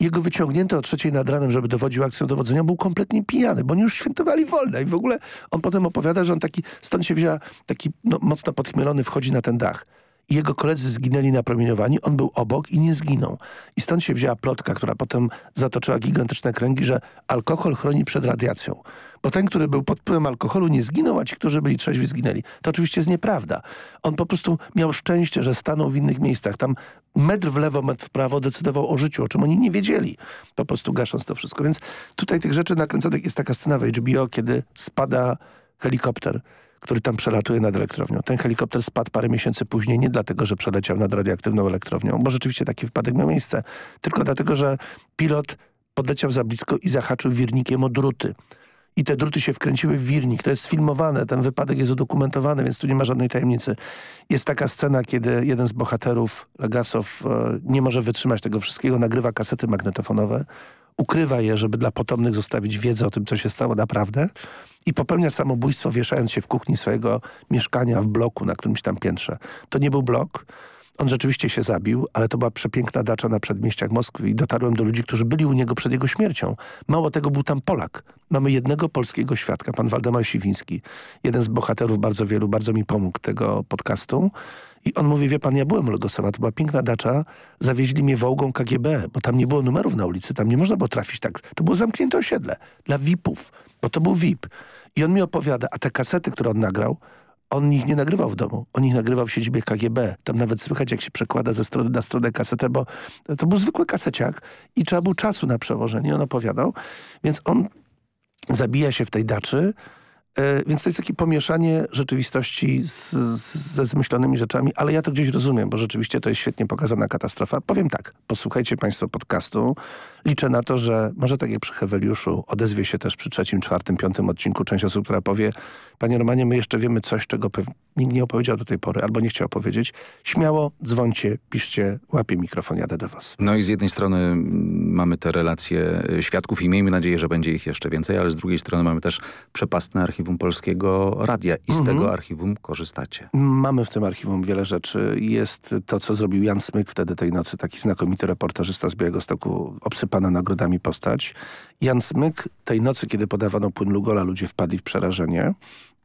Jego wyciągnięto o trzeciej nad ranem, żeby dowodził akcją dowodzenia, był kompletnie pijany, bo oni już świętowali wolne i w ogóle on potem opowiada, że on taki, stąd się wziął taki no, mocno podchmielony, wchodzi na ten dach i jego koledzy zginęli na promieniowaniu, on był obok i nie zginął. I stąd się wzięła plotka, która potem zatoczyła gigantyczne kręgi, że alkohol chroni przed radiacją. Bo ten, który był pod wpływem alkoholu nie zginął, a ci, którzy byli trzeźwi zginęli. To oczywiście jest nieprawda. On po prostu miał szczęście, że stanął w innych miejscach. Tam metr w lewo, metr w prawo decydował o życiu, o czym oni nie wiedzieli. Po prostu gasząc to wszystko. Więc tutaj tych rzeczy nakręconych jest taka scena w HBO, kiedy spada helikopter który tam przelatuje nad elektrownią. Ten helikopter spadł parę miesięcy później nie dlatego, że przeleciał nad radioaktywną elektrownią, bo rzeczywiście taki wypadek miał miejsce, tylko dlatego, że pilot podleciał za blisko i zahaczył wirnikiem o druty. I te druty się wkręciły w wirnik. To jest sfilmowane, ten wypadek jest udokumentowany, więc tu nie ma żadnej tajemnicy. Jest taka scena, kiedy jeden z bohaterów, Legasow, e, nie może wytrzymać tego wszystkiego, nagrywa kasety magnetofonowe, ukrywa je, żeby dla potomnych zostawić wiedzę o tym, co się stało naprawdę i popełnia samobójstwo wieszając się w kuchni swojego mieszkania w bloku na którymś tam piętrze. To nie był blok, on rzeczywiście się zabił, ale to była przepiękna dacza na przedmieściach Moskwy i dotarłem do ludzi, którzy byli u niego przed jego śmiercią. Mało tego, był tam Polak. Mamy jednego polskiego świadka, pan Waldemar Siwiński. Jeden z bohaterów bardzo wielu, bardzo mi pomógł tego podcastu. I on mówi, wie pan, ja byłem u Legosama, to była piękna dacza, zawieźli mnie wołgą KGB, bo tam nie było numerów na ulicy, tam nie można było trafić tak. To było zamknięte osiedle dla VIP-ów, bo to był VIP. I on mi opowiada, a te kasety, które on nagrał, on ich nie nagrywał w domu, on ich nagrywał w siedzibie KGB. Tam nawet słychać, jak się przekłada ze strony na stronę kasetę, bo to był zwykły kaseciak i trzeba było czasu na przełożenie, on opowiadał. Więc on zabija się w tej daczy, E, więc to jest takie pomieszanie rzeczywistości z, z, ze zmyślonymi rzeczami, ale ja to gdzieś rozumiem, bo rzeczywiście to jest świetnie pokazana katastrofa. Powiem tak, posłuchajcie Państwo podcastu. Liczę na to, że może tak jak przy Heweliuszu odezwie się też przy trzecim, czwartym, piątym odcinku część osób, która powie Panie Romanie, my jeszcze wiemy coś, czego nikt nie opowiedział do tej pory albo nie chciał powiedzieć. Śmiało dzwońcie, piszcie, łapie mikrofon, jadę do Was. No i z jednej strony mm, mamy te relacje świadków i miejmy nadzieję, że będzie ich jeszcze więcej, ale z drugiej strony mamy też przepastne archiwum Polskiego Radia i z mhm. tego archiwum korzystacie. Mamy w tym archiwum wiele rzeczy. Jest to, co zrobił Jan Smyk wtedy tej nocy, taki znakomity reportażysta z Białegostoku, obsypana nagrodami postać. Jan Smyk tej nocy, kiedy podawano płyn Lugola, ludzie wpadli w przerażenie.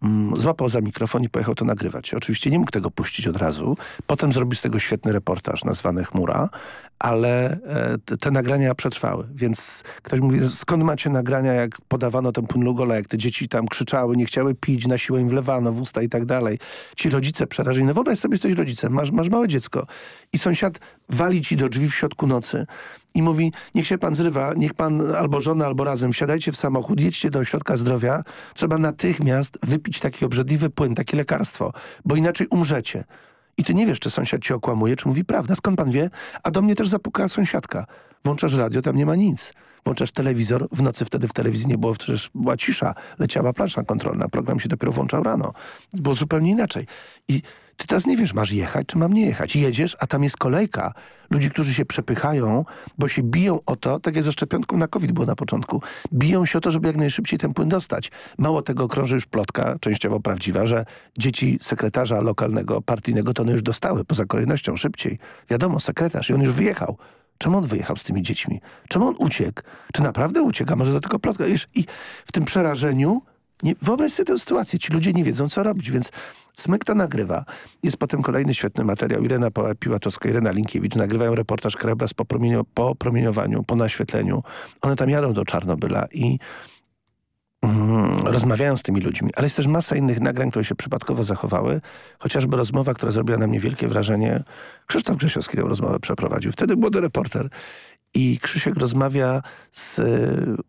Mm, złapał za mikrofon i pojechał to nagrywać. Oczywiście nie mógł tego puścić od razu. Potem zrobił z tego świetny reportaż nazwany Chmura, ale e, te, nagrania przetrwały. Więc ktoś mówi, skąd macie nagrania, jak podawano ten płyn Lugola, jak te dzieci tam krzyczały, nie chciały pić, na siłę im wlewano w usta i tak dalej. Ci rodzice przerażeni. No wyobraź sobie, jesteś rodzicem, masz, masz małe dziecko i sąsiad wali ci do drzwi w środku nocy i mówi, niech się pan zrywa, niech pan albo żona, albo razem wsiadajcie w samochód, jedźcie do ośrodka zdrowia, trzeba natychmiast wypić taki obrzydliwy płyn, takie lekarstwo, bo inaczej umrzecie. I ty nie wiesz, czy sąsiad ci okłamuje, czy mówi prawda. Skąd pan wie? A do mnie też zapukała sąsiadka. Włączasz radio, tam nie ma nic. Włączasz telewizor, w nocy wtedy w telewizji nie było, przecież była cisza, leciała plansza kontrolna, program się dopiero włączał rano. Było zupełnie inaczej. I ty teraz nie wiesz, masz jechać, czy mam nie jechać. Jedziesz, a tam jest kolejka ludzi, którzy się przepychają, bo się biją o to, tak jak ze szczepionką na COVID było na początku, biją się o to, żeby jak najszybciej ten płyn dostać. Mało tego krąży już plotka, częściowo prawdziwa, że dzieci sekretarza lokalnego, partyjnego to one już dostały poza kolejnością szybciej. Wiadomo, sekretarz i on już wyjechał. Czemu on wyjechał z tymi dziećmi? Czemu on uciekł? Czy naprawdę ucieka? Może za tylko plotka? I w tym przerażeniu nie, wyobraź sobie tę sytuację. Ci ludzie nie wiedzą, co robić, więc Smyk to nagrywa. Jest potem kolejny świetny materiał. Irena Piłatowska, Irena Linkiewicz nagrywają reportaż krajobraz po, po promieniowaniu, po naświetleniu. One tam jadą do Czarnobyla i mm, rozmawiają z tymi ludźmi. Ale jest też masa innych nagrań, które się przypadkowo zachowały. Chociażby rozmowa, która zrobiła na mnie wielkie wrażenie. Krzysztof Grzesiowski tę rozmowę przeprowadził. Wtedy młody reporter. I Krzysiek rozmawia z e,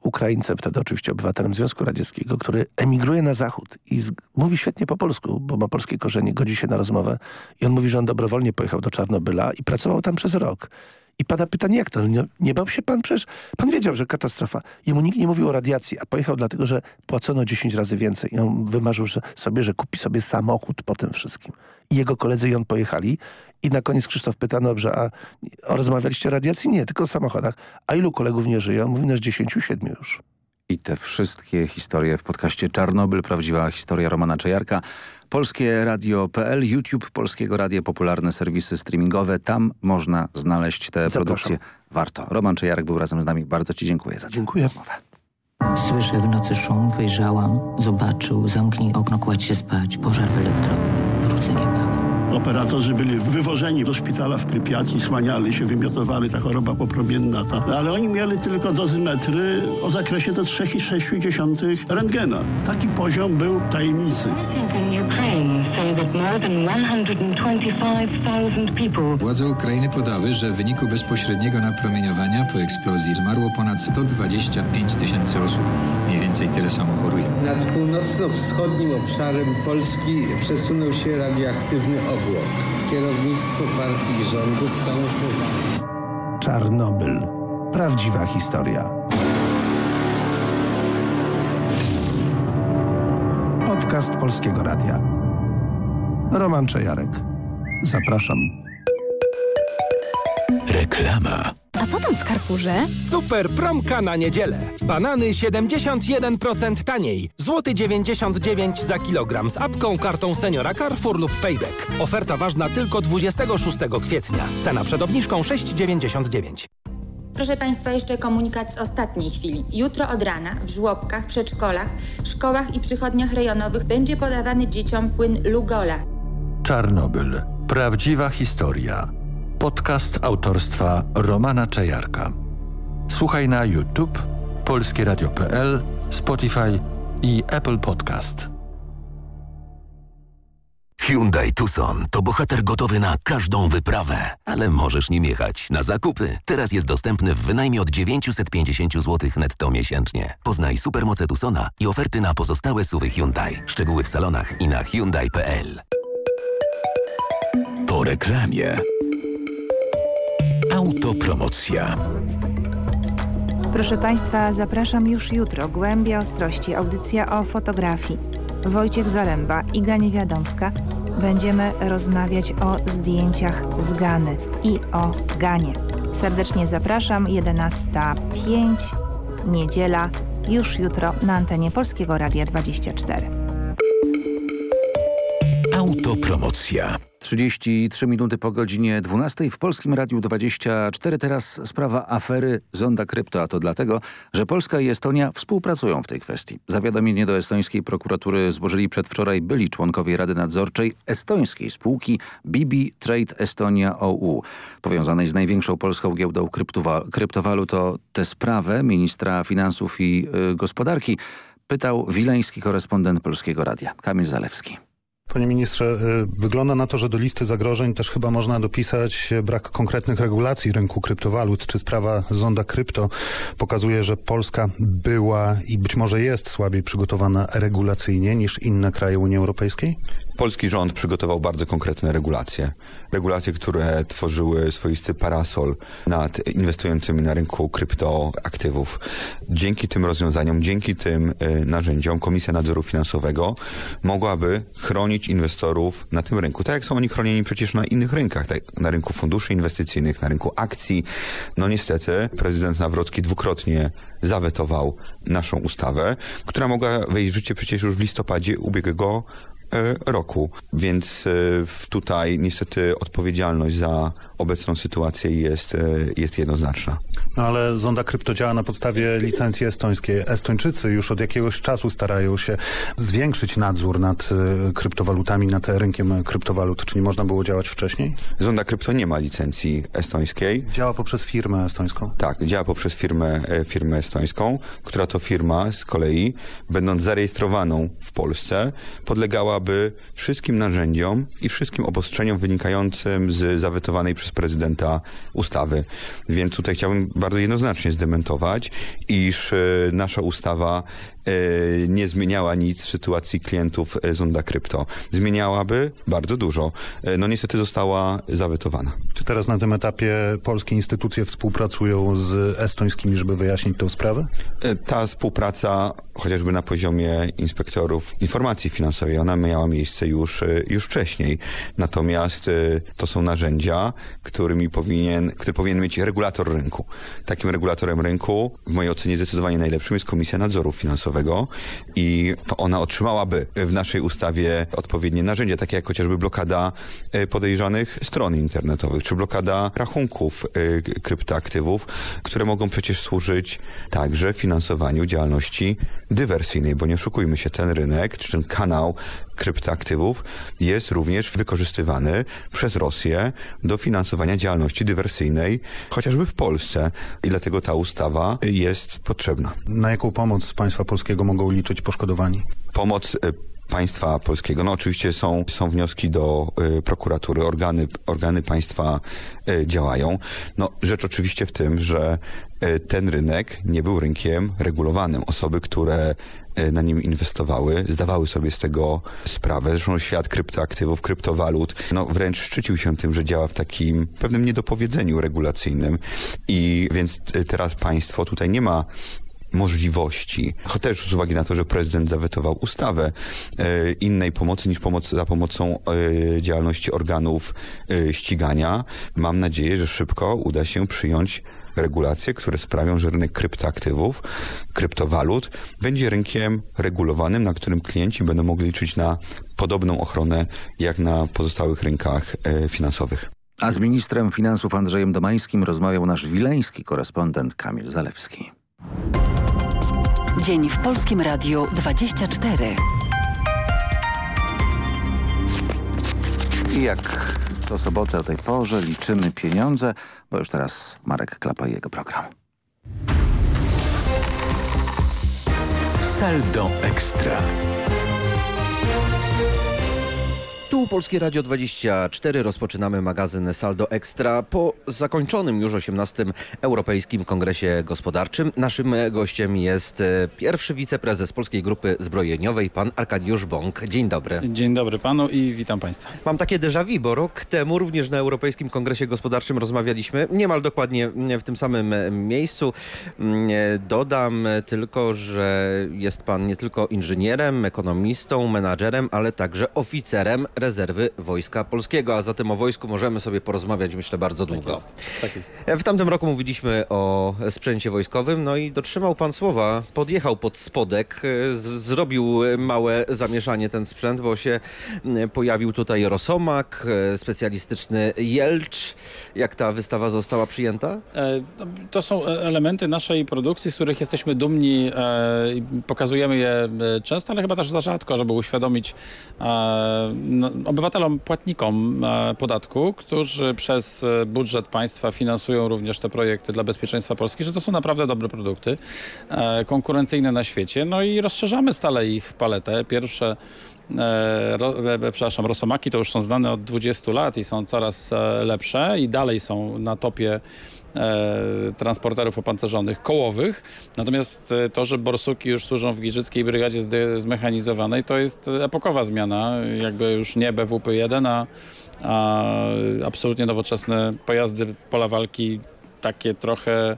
Ukraińcem, wtedy oczywiście obywatelem Związku Radzieckiego, który emigruje na zachód i mówi świetnie po polsku, bo ma polskie korzenie, godzi się na rozmowę. I on mówi, że on dobrowolnie pojechał do Czarnobyla i pracował tam przez rok. I pada pytanie, jak to? Nie, nie bał się pan? Przecież pan wiedział, że katastrofa. Jemu nikt nie mówił o radiacji, a pojechał dlatego, że płacono 10 razy więcej. I on wymarzył że sobie, że kupi sobie samochód po tym wszystkim. I jego koledzy i on pojechali. I na koniec Krzysztof pyta, dobrze, a rozmawialiście o radiacji? Nie, tylko o samochodach. A ilu kolegów nie żyje? On mówi, nasz 10-7 już. I te wszystkie historie w podcaście Czarnobyl, prawdziwa historia Romana Czejarka. Polskie Radio.pl, YouTube Polskiego Radia, popularne serwisy streamingowe. Tam można znaleźć te Zapraszam. produkcje. Warto. Roman Czejarek był razem z nami. Bardzo Ci dziękuję za tę dziękuję. rozmowę. Słyszę w nocy szum, wyjrzałam, zobaczył, zamknij okno, kładź się spać, pożar w elektrowni, wrócę niebawem. Operatorzy byli wywożeni do szpitala w Prypiaci, słaniali się, wymiotowali, ta choroba popromienna. Ta. Ale oni mieli tylko dozymetry o zakresie do 3,6 rentgena. Taki poziom był tajemnicy. Władze Ukrainy podały, że w wyniku bezpośredniego napromieniowania po eksplozji zmarło ponad 125 tysięcy osób. Mniej więcej tyle samo choruje. Nad północno-wschodnim obszarem Polski przesunął się radioaktywny obłok. Kierownictwo partii rządu z całą powagą. Czarnobyl. Prawdziwa historia. Podcast Polskiego Radia. Roman Czajarek. Zapraszam. Reklama. A co tam w Carrefourze? Super promka na niedzielę. Banany 71% taniej. Złoty 99 za kilogram z apką, kartą seniora Carrefour lub Payback. Oferta ważna tylko 26 kwietnia. Cena przed obniżką 6,99. Proszę Państwa, jeszcze komunikat z ostatniej chwili. Jutro od rana w żłobkach, przedszkolach, szkołach i przychodniach rejonowych będzie podawany dzieciom płyn Lugola. Czarnobyl. Prawdziwa historia. Podcast autorstwa Romana Czajarka. Słuchaj na YouTube, polskieradio.pl, Spotify i Apple Podcast. Hyundai Tucson to bohater gotowy na każdą wyprawę, ale możesz nim jechać na zakupy. Teraz jest dostępny w wynajmie od 950 zł netto miesięcznie. Poznaj supermoce Tucsona i oferty na pozostałe suwy Hyundai. Szczegóły w salonach i na Hyundai.pl. Po reklamie. Autopromocja. Proszę Państwa, zapraszam już jutro. Głębia Ostrości, audycja o fotografii. Wojciech Zaręba, Iga Niewiadomska. Będziemy rozmawiać o zdjęciach z Gany i o Ganie. Serdecznie zapraszam, 11.05, niedziela, już jutro na antenie Polskiego Radia 24. Autopromocja. 33 minuty po godzinie 12 w Polskim Radiu 24. Teraz sprawa afery Zonda Krypto, a to dlatego, że Polska i Estonia współpracują w tej kwestii. Zawiadomienie do estońskiej prokuratury złożyli przedwczoraj byli członkowie Rady Nadzorczej estońskiej spółki BB Trade Estonia OU, powiązanej z największą polską giełdą kryptowalut. O tę sprawę ministra finansów i y, gospodarki pytał wileński korespondent Polskiego Radia, Kamil Zalewski. Panie ministrze, y, wygląda na to, że do listy zagrożeń też chyba można dopisać brak konkretnych regulacji rynku kryptowalut. Czy sprawa Zonda Krypto pokazuje, że Polska była i być może jest słabiej przygotowana regulacyjnie niż inne kraje Unii Europejskiej? Polski rząd przygotował bardzo konkretne regulacje. Regulacje, które tworzyły swoisty parasol nad inwestującymi na rynku kryptoaktywów. Dzięki tym rozwiązaniom, dzięki tym y, narzędziom Komisja Nadzoru Finansowego mogłaby chronić inwestorów na tym rynku. Tak jak są oni chronieni przecież na innych rynkach, tak, na rynku funduszy inwestycyjnych, na rynku akcji. No niestety prezydent Nawrocki dwukrotnie zawetował naszą ustawę, która mogła wejść w życie przecież już w listopadzie ubiegłego roku. Więc e, tutaj niestety odpowiedzialność za obecną sytuację jest, e, jest jednoznaczna. No ale zonda krypto działa na podstawie licencji estońskiej. Estończycy już od jakiegoś czasu starają się zwiększyć nadzór nad y, kryptowalutami, nad rynkiem kryptowalut. Czy nie można było działać wcześniej? Zonda krypto nie ma licencji estońskiej. Działa poprzez firmę estońską? Tak, działa poprzez firmę, e, firmę estońską, która to firma z kolei, będąc zarejestrowaną w Polsce, podlegałaby wszystkim narzędziom i wszystkim obostrzeniom wynikającym z zawetowanej przez prezydenta ustawy. Więc tutaj chciałbym bardzo jednoznacznie zdementować, iż e, nasza ustawa nie zmieniała nic w sytuacji klientów e, Zonda Krypto. Zmieniałaby bardzo dużo. No niestety została zawetowana. Czy teraz na tym etapie polskie instytucje współpracują z estońskimi, żeby wyjaśnić tę sprawę? Ta współpraca, chociażby na poziomie inspektorów informacji finansowej, ona miała miejsce już, już wcześniej. Natomiast to są narzędzia, którymi powinien, który powinien mieć regulator rynku. Takim regulatorem rynku, w mojej ocenie zdecydowanie najlepszym, jest Komisja Nadzoru Finansowego i to ona otrzymałaby w naszej ustawie odpowiednie narzędzia, takie jak chociażby blokada e, podejrzanych stron internetowych, czy blokada rachunków e, kryptoaktywów, które mogą przecież służyć także finansowaniu działalności dywersyjnej, bo nie oszukujmy się, ten rynek, czy ten kanał kryptoaktywów jest również wykorzystywany przez Rosję do finansowania działalności dywersyjnej, chociażby w Polsce. I dlatego ta ustawa jest potrzebna. Na jaką pomoc państwa polskiego mogą liczyć poszkodowani? Pomoc y, państwa polskiego. No oczywiście są, są wnioski do y, prokuratury, organy, organy państwa y, działają. No rzecz oczywiście w tym, że ten rynek nie był rynkiem regulowanym. Osoby, które y, na nim inwestowały, zdawały sobie z tego sprawę. Zresztą świat kryptoaktywów, kryptowalut, no wręcz szczycił się tym, że działa w takim pewnym niedopowiedzeniu regulacyjnym. I więc y, teraz państwo tutaj nie ma możliwości, też z uwagi na to, że prezydent zawetował ustawę e, innej pomocy niż pomoc za pomocą e, działalności organów e, ścigania. Mam nadzieję, że szybko uda się przyjąć regulacje, które sprawią, że rynek kryptoaktywów, kryptowalut będzie rynkiem regulowanym, na którym klienci będą mogli liczyć na podobną ochronę jak na pozostałych rynkach e, finansowych. A z ministrem finansów Andrzejem Domańskim rozmawiał nasz wileński korespondent Kamil Zalewski. Dzień w Polskim Radiu 24. I jak co sobotę o tej porze liczymy pieniądze, bo już teraz Marek Klapa i jego program. Saldo Ekstra. Tu Polskie Radio 24 rozpoczynamy magazyn Saldo Extra po zakończonym już 18 Europejskim Kongresie Gospodarczym. Naszym gościem jest e, pierwszy wiceprezes Polskiej Grupy Zbrojeniowej, pan Arkadiusz Bąk. Dzień dobry. Dzień dobry panu i witam państwa. Mam takie déjà vu, bo rok temu również na Europejskim Kongresie Gospodarczym rozmawialiśmy niemal dokładnie w tym samym miejscu. Mm, dodam tylko, że jest pan nie tylko inżynierem, ekonomistą, menadżerem, ale także oficerem rezerwy Wojska Polskiego, a zatem o wojsku możemy sobie porozmawiać myślę bardzo Tak długo. jest, tak jest. W tamtym roku mówiliśmy o sprzęcie wojskowym, no i dotrzymał pan słowa, podjechał pod spodek, e, zrobił małe zamieszanie ten sprzęt, bo się pojawił tutaj Rosomak, e, specjalistyczny Jelcz. Jak ta wystawa została przyjęta? E, no, To są e, elementy naszej produkcji, z których jesteśmy dumni. e, i Pokazujemy je e, często, ale chyba też za rzadko, żeby uświadomić e, obywatelom, płatnikom e, podatku, którzy przez e, budżet państwa finansują również te projekty dla bezpieczeństwa Polski, że to są naprawdę dobre produkty, e, konkurencyjne na świecie. No i rozszerzamy stale ich paletę. Pierwsze ro, przepraszam, Rosomaki to już są znane od 20 lat i są coraz lepsze i dalej są na topie transporterów opancerzonych kołowych. Natomiast e, to, że borsuki już służą w Giżyckiej Brygadzie zmechanizowanej, to jest epokowa zmiana. Jakby już nie BWP-1, a, a absolutnie nowoczesne pojazdy pola walki, takie trochę e,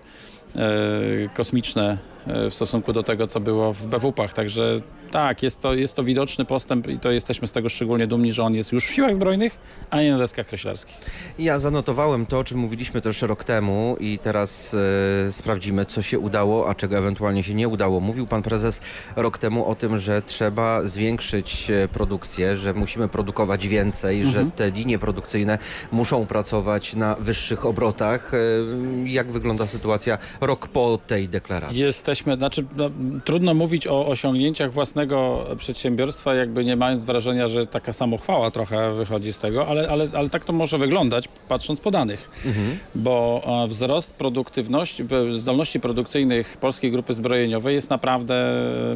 kosmiczne e, w stosunku do tego, co było w BWP-ach. Także tak, jest to, jest to widoczny postęp i to jesteśmy z tego szczególnie dumni, że on jest już w siłach zbrojnych, a nie na deskach kreślarskich. Ja zanotowałem to, o czym mówiliśmy też rok temu i teraz e, sprawdzimy, co się udało, a czego ewentualnie się nie udało. Mówił pan prezes rok temu o tym, że trzeba zwiększyć e, produkcję, że musimy produkować więcej, Mhm. że te linie produkcyjne muszą pracować na wyższych obrotach. E, jak wygląda sytuacja rok po tej deklaracji? Jesteśmy, znaczy no, trudno mówić o osiągnięciach własnego przedsiębiorstwa, jakby nie mając wrażenia, że taka samochwała trochę wychodzi z tego, ale, ale, ale tak to może wyglądać, patrząc po danych. Bo e, wzrost produktywności, e, zdolności produkcyjnych Polskiej Grupy Zbrojeniowej jest naprawdę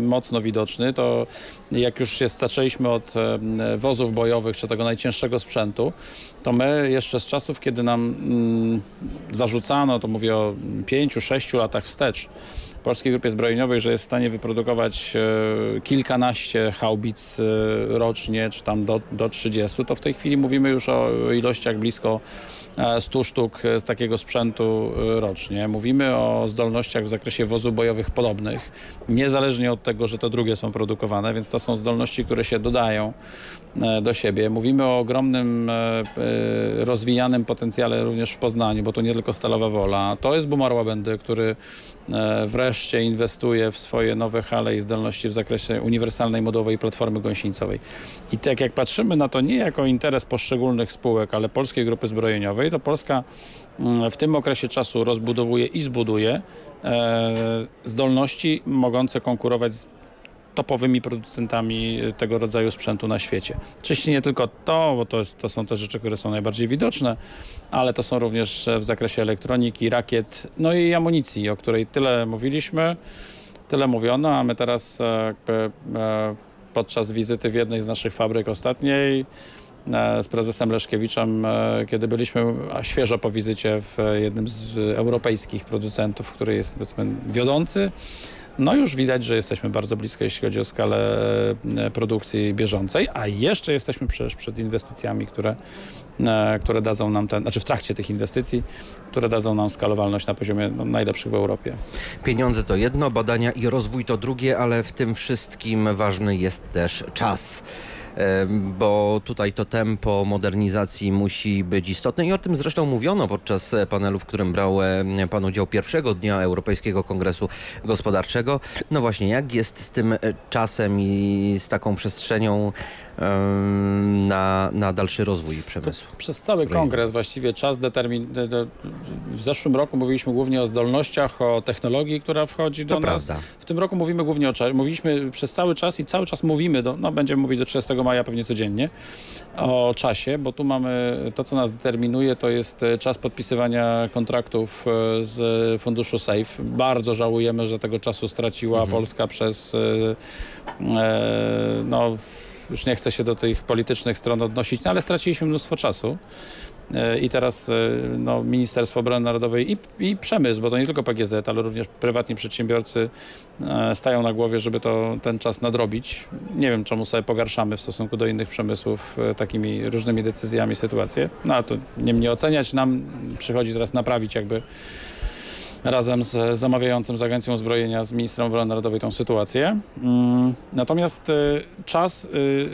mocno widoczny. To jak już się zaczęliśmy od e, wozów bojowych, czy tego najcięższego sprzętu, to my jeszcze z czasów, kiedy nam mm, zarzucano, to mówię o pięciu, sześciu latach wstecz, Polskiej Grupie Zbrojeniowej, że jest w stanie wyprodukować e, kilkanaście haubic e, rocznie, czy tam do, do 30, to w tej chwili mówimy już o ilościach blisko e, 100 sztuk e, takiego sprzętu rocznie. Mówimy o zdolnościach w zakresie wozów bojowych podobnych, niezależnie od tego, że to drugie są produkowane, więc to są zdolności, które się dodają do siebie. Mówimy o ogromnym e, e, rozwijanym potencjale również w Poznaniu, bo to nie tylko Stalowa Wola. To jest Bumar Łabędy, który e, wreszcie inwestuje w swoje nowe hale i zdolności w zakresie uniwersalnej modułowej platformy gąsienicowej. I tak jak patrzymy na to nie jako interes poszczególnych spółek, ale Polskiej Grupy Zbrojeniowej, to Polska mm, w tym okresie czasu rozbudowuje i zbuduje e, zdolności mogące konkurować z topowymi producentami tego rodzaju sprzętu na świecie. Oczywiście nie tylko to, bo to, jest, to są te rzeczy, które są najbardziej widoczne, ale to są również w zakresie elektroniki, rakiet, no i amunicji, o której tyle mówiliśmy, tyle mówiono, a my teraz e, jakby, e, podczas wizyty w jednej z naszych fabryk ostatniej e, z prezesem Leszkiewiczem, e, kiedy byliśmy świeżo po wizycie w jednym z europejskich producentów, który jest powiedzmy wiodący, no już widać, że jesteśmy bardzo blisko, jeśli chodzi o skalę e, produkcji bieżącej, a jeszcze jesteśmy przecież przed inwestycjami, które, e, które dadzą nam ten, znaczy w trakcie tych inwestycji, które dadzą nam skalowalność na poziomie no, najlepszych w Europie. Pieniądze to jedno, badania i rozwój to drugie, ale w tym wszystkim ważny jest też czas. Bo tutaj to tempo modernizacji musi być istotne i o tym zresztą mówiono podczas panelu, w którym brał pan udział pierwszego dnia Europejskiego Kongresu Gospodarczego. No właśnie, jak jest z tym e, czasem i z taką przestrzenią na, na dalszy rozwój przemysłu? Przez cały kongres właściwie czas determin... de- de- W zeszłym roku mówiliśmy głównie o zdolnościach, o technologii, która wchodzi do To nas. prawda. W tym roku mówimy głównie o czasie. Mówiliśmy przez cały czas i cały czas mówimy, do, no będziemy mówić do 30 maja pewnie codziennie, o czasie, bo tu mamy to, co nas determinuje, to jest e, czas podpisywania kontraktów e, z funduszu SAFE. Bardzo żałujemy, że tego czasu straciła Polska przez e, e, no, już nie chcę się do tych politycznych stron odnosić, no ale straciliśmy mnóstwo czasu. E, I teraz e, no, Ministerstwo Obrony Narodowej i, i przemysł, bo to nie tylko PGZ, ale również prywatni przedsiębiorcy e, stają na głowie, żeby to, ten czas nadrobić. Nie wiem, czemu sobie pogarszamy w stosunku do innych przemysłów takimi różnymi decyzjami sytuację. No a to nie mnie oceniać, nam przychodzi teraz naprawić jakby razem z zamawiającym z Agencją Uzbrojenia, z Ministrem Obrony Narodowej tą sytuację. Mm, Natomiast y, czas y,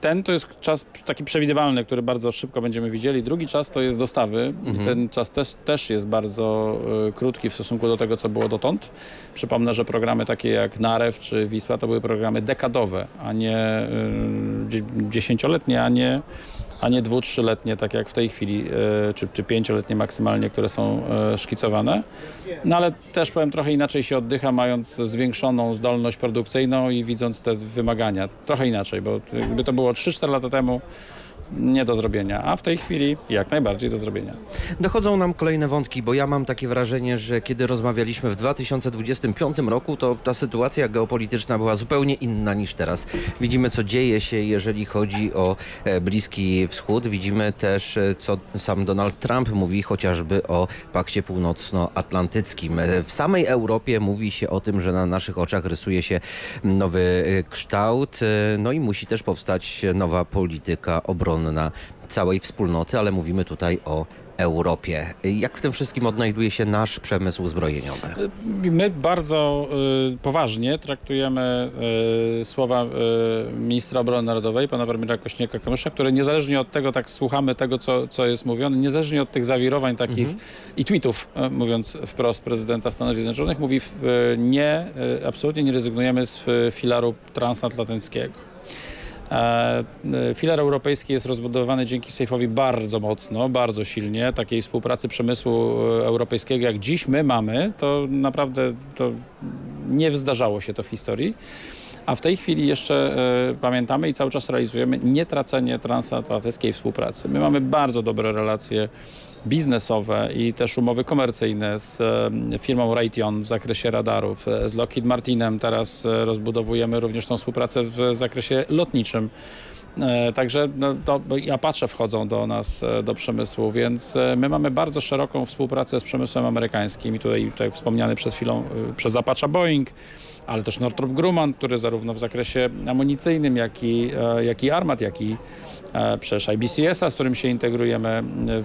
ten to jest czas taki przewidywalny, który bardzo szybko będziemy widzieli. Drugi czas to jest dostawy. Mhm. ten czas też, też jest bardzo y, krótki w stosunku do tego, co było dotąd. Przypomnę, że programy takie jak Narew czy Wisła to były programy dekadowe, a nie y, dzie- dziesięcioletnie, a nie a nie dwu, trzyletnie, tak jak w tej chwili, e, czy, czy pięcioletnie maksymalnie, które są e, szkicowane. No ale też powiem trochę inaczej się oddycha, mając zwiększoną zdolność produkcyjną i widząc te wymagania. Trochę inaczej, bo gdyby to było 3-4 lata temu, nie do zrobienia, a w tej chwili jak najbardziej do zrobienia. Dochodzą nam kolejne wątki, bo ja mam takie wrażenie, że kiedy rozmawialiśmy w 2025 roku, to ta sytuacja geopolityczna była zupełnie inna niż teraz. Widzimy, co dzieje się, jeżeli chodzi o e, Bliski Wschód. Widzimy też, e, co sam Donald Trump mówi chociażby o Pakcie Północnoatlantyckim. E, W samej Europie mówi się o tym, że na naszych oczach rysuje się nowy kształt, no i musi też powstać nowa polityka obronna całej wspólnoty, ale mówimy tutaj o Europie. Jak w tym wszystkim odnajduje się nasz przemysł zbrojeniowy? My bardzo y, poważnie traktujemy y, słowa y, ministra obrony narodowej, pana premiera Kośniaka-Kamysza, które niezależnie od tego, tak słuchamy tego, co, co jest mówione, niezależnie od tych zawirowań takich i tweetów, y, mówiąc wprost prezydenta Stanów Zjednoczonych, mówi y, nie, y, absolutnie nie rezygnujemy z filaru transatlantyckiego. E, Filar europejski jest rozbudowany dzięki Sejfowi bardzo mocno, bardzo silnie. Takiej współpracy przemysłu e, europejskiego jak dziś my mamy, to naprawdę to nie zdarzało się to w historii. A w tej chwili jeszcze e, pamiętamy i cały czas realizujemy nietracenie transatlantyckiej współpracy. My mamy bardzo dobre relacje biznesowe i też umowy komercyjne z e, firmą Raytheon w zakresie radarów, e, z Lockheed Martinem teraz e, rozbudowujemy również tą współpracę w zakresie lotniczym. Także no, to Apache wchodzą do nas, do przemysłu, więc my mamy bardzo szeroką współpracę z przemysłem amerykańskim i tutaj, tutaj wspomniany przed chwilą przez Apache Boeing, ale też Northrop Grumman, który zarówno w zakresie amunicyjnym, jak i, jak i armat, jak i e, przecież IBCS-a, z którym się integrujemy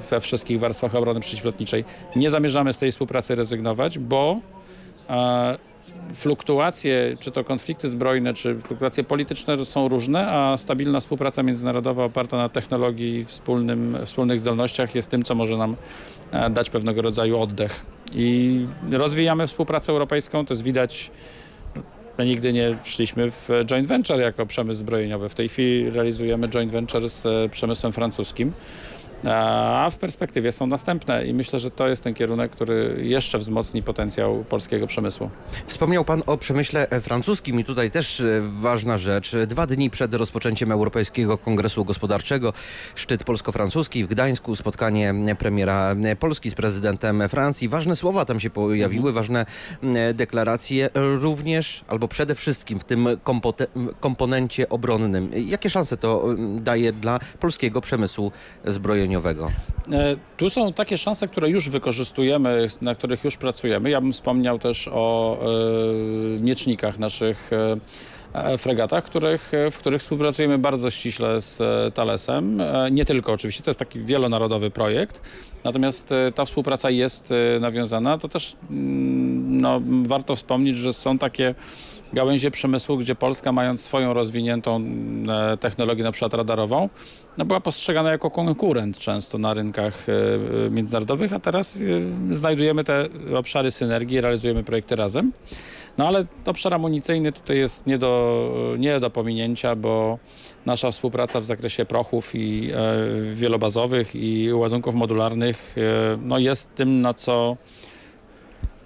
we wszystkich warstwach obrony przeciwlotniczej. Nie zamierzamy z tej współpracy rezygnować, bo e, fluktuacje, czy to konflikty zbrojne, czy fluktuacje polityczne są różne, a stabilna współpraca międzynarodowa oparta na technologii i wspólnym, wspólnych zdolnościach jest tym, co może nam e, dać pewnego rodzaju oddech. I rozwijamy współpracę europejską, to jest widać My nigdy nie szliśmy w joint venture jako przemysł zbrojeniowy. W tej chwili realizujemy joint venture z e, przemysłem francuskim. A w perspektywie są następne i myślę, że to jest ten kierunek, który jeszcze wzmocni potencjał polskiego przemysłu. Wspomniał Pan o przemyśle francuskim i tutaj też e, ważna rzecz. Dwa dni przed rozpoczęciem Europejskiego Kongresu Gospodarczego szczyt polsko-francuski w Gdańsku, spotkanie premiera Polski z prezydentem Francji. Ważne słowa tam się pojawiły, ważne mm, deklaracje, również albo przede wszystkim w tym komponencie obronnym. Jakie szanse to daje dla polskiego przemysłu zbrojeniowego? E, Tu są takie szanse, które już wykorzystujemy, na których już pracujemy. Ja bym wspomniał też o e, miecznikach naszych e, fregatach, których, w których współpracujemy bardzo ściśle z Thalesem. Nie tylko oczywiście, to jest taki wielonarodowy projekt, natomiast ta współpraca jest nawiązana. To też mm, no, warto wspomnieć, że są takie gałęzie przemysłu, gdzie Polska mając swoją rozwiniętą e, technologię na przykład radarową, no była postrzegana jako konkurent często na rynkach e, e, międzynarodowych, a teraz znajdujemy te obszary synergii, realizujemy projekty razem. No ale obszar amunicyjny tutaj jest nie do, nie do pominięcia, bo nasza współpraca w zakresie prochów i wielobazowych i ładunków modularnych no jest tym, na co